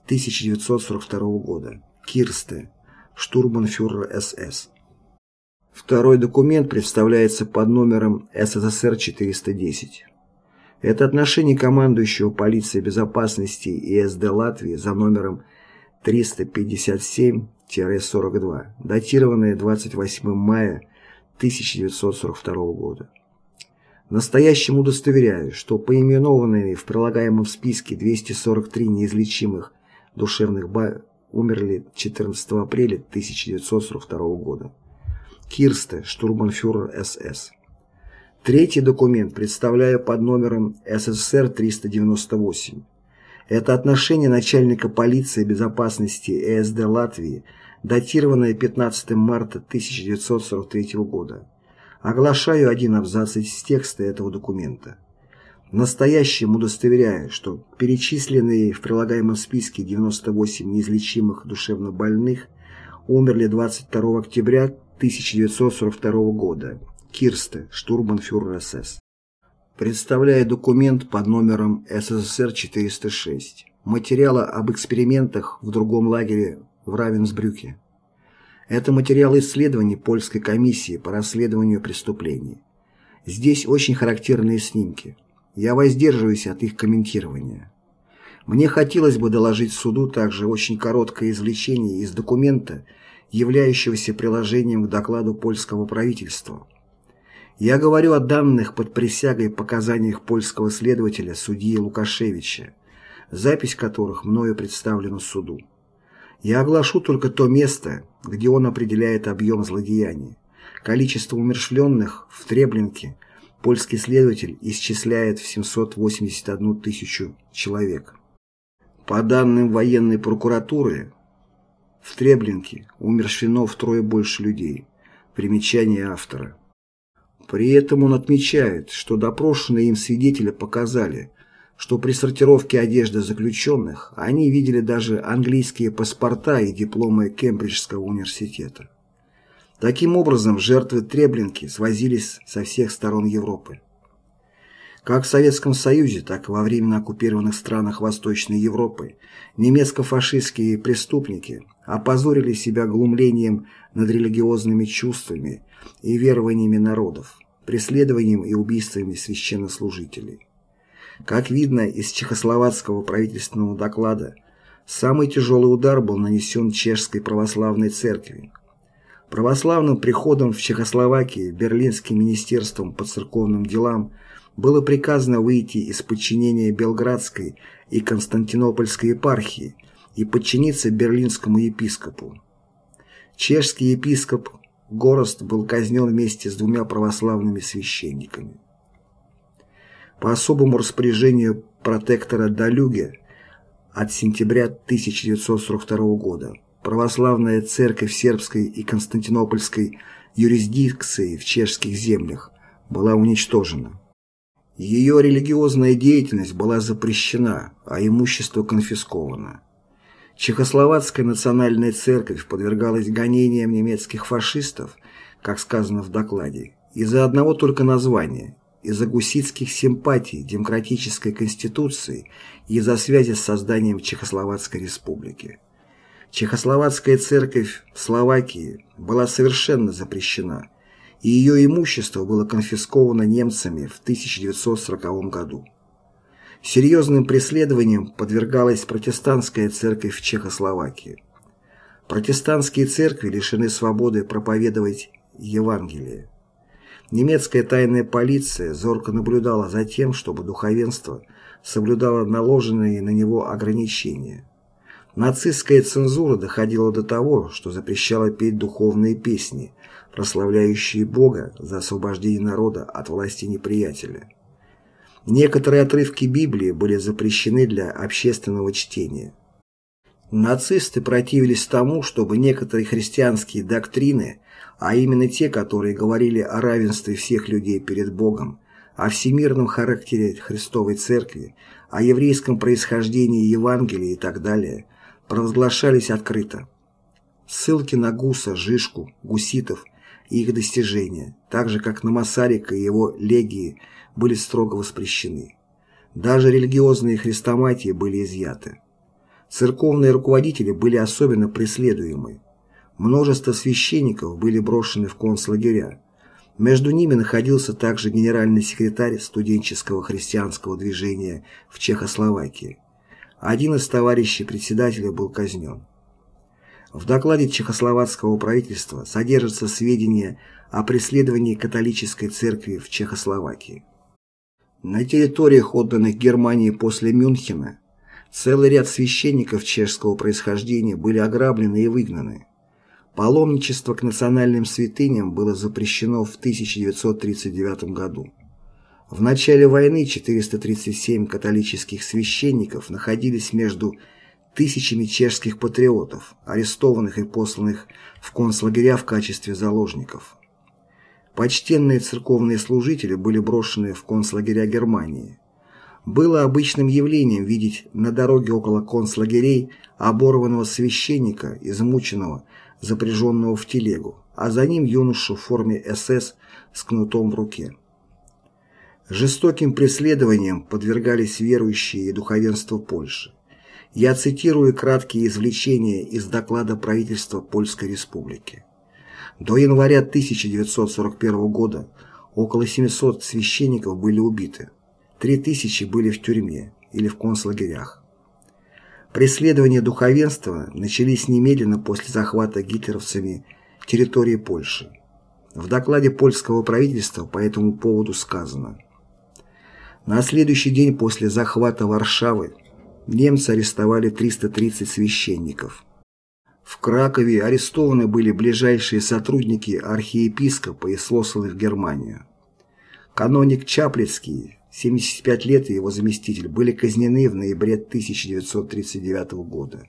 1942 года. Кирсте, штурманфюрер СС. Второй документ представляется под номером СССР-410. Это отношение командующего полиции безопасности ИСД Латвии за номером 357 42 датированное 28 мая 1942 года. Настоящим удостоверяю, что поименованные в прилагаемом списке 243 неизлечимых душевных ба умерли 14 апреля 1942 года. Кирсте, штурманфюрер СС. Третий документ представляю под номером СССР-398. Это отношение начальника полиции безопасности ЭСД Латвии датированное 15 марта 1943 года. Оглашаю один абзац из текста этого документа. Настоящим удостоверяю, что перечисленные в прилагаемом списке 98 неизлечимых душевнобольных умерли 22 октября 1942 года. Кирсте, штурманфюрер СС. Представляю документ под номером СССР-406. Материалы об экспериментах в другом лагере в Равенсбрюке. Это материал исследований польской комиссии по расследованию преступлений. Здесь очень характерные снимки. Я воздерживаюсь от их комментирования. Мне хотелось бы доложить суду также очень короткое извлечение из документа, являющегося приложением к докладу польского правительства. Я говорю о данных под присягой показаниях польского следователя судьи Лукашевича, запись которых мною представлена суду. Я оглашу только то место, где он определяет объем злодеяний. Количество умершленных в Треблинке польский следователь исчисляет в 781 тысячу человек. По данным военной прокуратуры, в Треблинке умершвено втрое больше людей. Примечание автора. При этом он отмечает, что допрошенные им свидетели показали, что при сортировке одежды заключенных они видели даже английские паспорта и дипломы Кембриджского университета. Таким образом, жертвы Треблинки свозились со всех сторон Европы. Как в Советском Союзе, так и во временно оккупированных странах Восточной Европы немецко-фашистские преступники опозорили себя глумлением над религиозными чувствами и верованиями народов, преследованием и убийствами священнослужителей. Как видно из чехословацкого правительственного доклада, самый тяжелый удар был нанесен чешской православной церкви. Православным приходом в Чехословакии Берлинским министерством по церковным делам было приказано выйти из подчинения Белградской и Константинопольской епархии и подчиниться берлинскому епископу. Чешский епископ Горост был казнен вместе с двумя православными священниками. По особому распоряжению протектора Далюге от сентября 1942 года православная церковь Сербской и Константинопольской юрисдикции в чешских землях, была уничтожена. Ее религиозная деятельность была запрещена, а имущество конфисковано. Чехословацкая национальная церковь подвергалась гонениям немецких фашистов, как сказано в докладе, из-за одного только названия, из-за гуситских симпатий демократической конституции и из-за связи с созданием Чехословацкой республики. Чехословацкая церковь в Словакии была совершенно запрещена, и ее имущество было конфисковано немцами в 1940 году. Серьезным преследованием подвергалась протестантская церковь в Чехословакии. Протестантские церкви лишены свободы проповедовать Евангелие. Немецкая тайная полиция зорко наблюдала за тем, чтобы духовенство соблюдало наложенные на него ограничения. Нацистская цензура доходила до того, что запрещала петь духовные песни, прославляющие Бога за освобождение народа от власти неприятеля. Некоторые отрывки Библии были запрещены для общественного чтения. Нацисты противились тому, чтобы некоторые христианские доктрины, а именно те, которые говорили о равенстве всех людей перед Богом, о всемирном характере Христовой Церкви, о еврейском происхождении Евангелия и так далее – провозглашались открыто. Ссылки на Гуса, Жишку, гуситов и их достижения, так же как на Масарика и его легии, были строго воспрещены. Даже религиозные хрестоматии были изъяты. Церковные руководители были особенно преследуемы. Множество священников были брошены в концлагеря. Между ними находился также генеральный секретарь студенческого христианского движения в Чехословакии. Один из товарищей председателя был казнен. В докладе чехословацкого правительства содержатся сведения о преследовании католической церкви в Чехословакии. На территориях, отданных Германии после Мюнхена, целый ряд священников чешского происхождения были ограблены и выгнаны. Паломничество к национальным святыням было запрещено в 1939 году. В начале войны 437 католических священников находились между тысячами чешских патриотов, арестованных и посланных в концлагеря в качестве заложников. Почтенные церковные служители были брошены в концлагеря Германии. Было обычным явлением видеть на дороге около концлагерей оборванного священника, измученного, запряженного в телегу, а за ним юношу в форме СС с кнутом в руке. Жестоким преследованиям подвергались верующие и духовенство Польши. Я цитирую краткие извлечения из доклада правительства Польской Республики. До января 1941 года около 700 священников были убиты, 3000 были в тюрьме или в концлагерях. Преследования духовенства начались немедленно после захвата гитлеровцами территории Польши. В докладе польского правительства по этому поводу сказано – на следующий день после захвата Варшавы немцы арестовали 330 священников. В Кракове арестованы были ближайшие сотрудники архиепископа и слосланы в Германию. Каноник Чаплицкий, 75 лет и его заместитель, были казнены в ноябре 1939 года.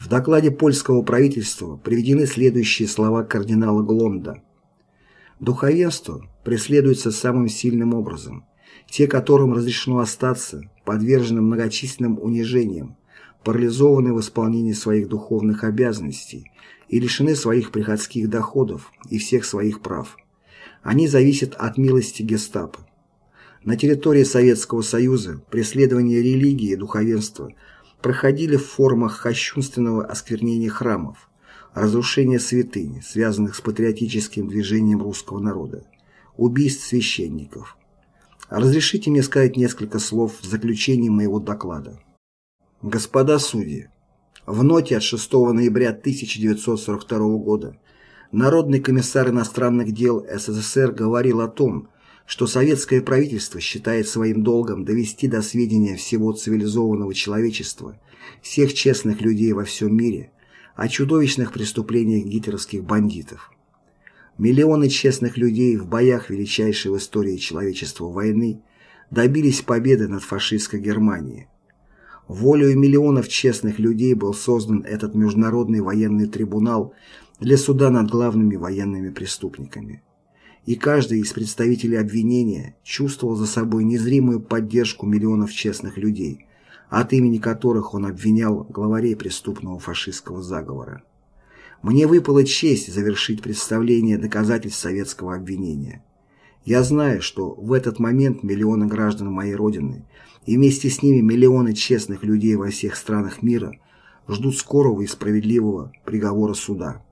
В докладе польского правительства приведены следующие слова кардинала Глонда. «Духовенство преследуется самым сильным образом – те, которым разрешено остаться, подвержены многочисленным унижениям, парализованы в исполнении своих духовных обязанностей и лишены своих приходских доходов и всех своих прав. Они зависят от милости гестапо. На территории Советского Союза преследования религии и духовенства проходили в формах кощунственного осквернения храмов, разрушения святынь, связанных с патриотическим движением русского народа, убийств священников – Разрешите мне сказать несколько слов в заключении моего доклада. Господа судьи, в ноте от 6 ноября 1942 года Народный комиссар иностранных дел СССР говорил о том, что советское правительство считает своим долгом довести до сведения всего цивилизованного человечества, всех честных людей во всем мире, о чудовищных преступлениях гитлеровских бандитов. Миллионы честных людей в боях величайшей в истории человечества войны добились победы над фашистской Германией. Волею миллионов честных людей был создан этот международный военный трибунал для суда над главными военными преступниками. И каждый из представителей обвинения чувствовал за собой незримую поддержку миллионов честных людей, от имени которых он обвинял главарей преступного фашистского заговора. Мне выпала честь завершить представление доказательств советского обвинения. Я знаю, что в этот момент миллионы граждан моей Родины и вместе с ними миллионы честных людей во всех странах мира ждут скорого и справедливого приговора суда.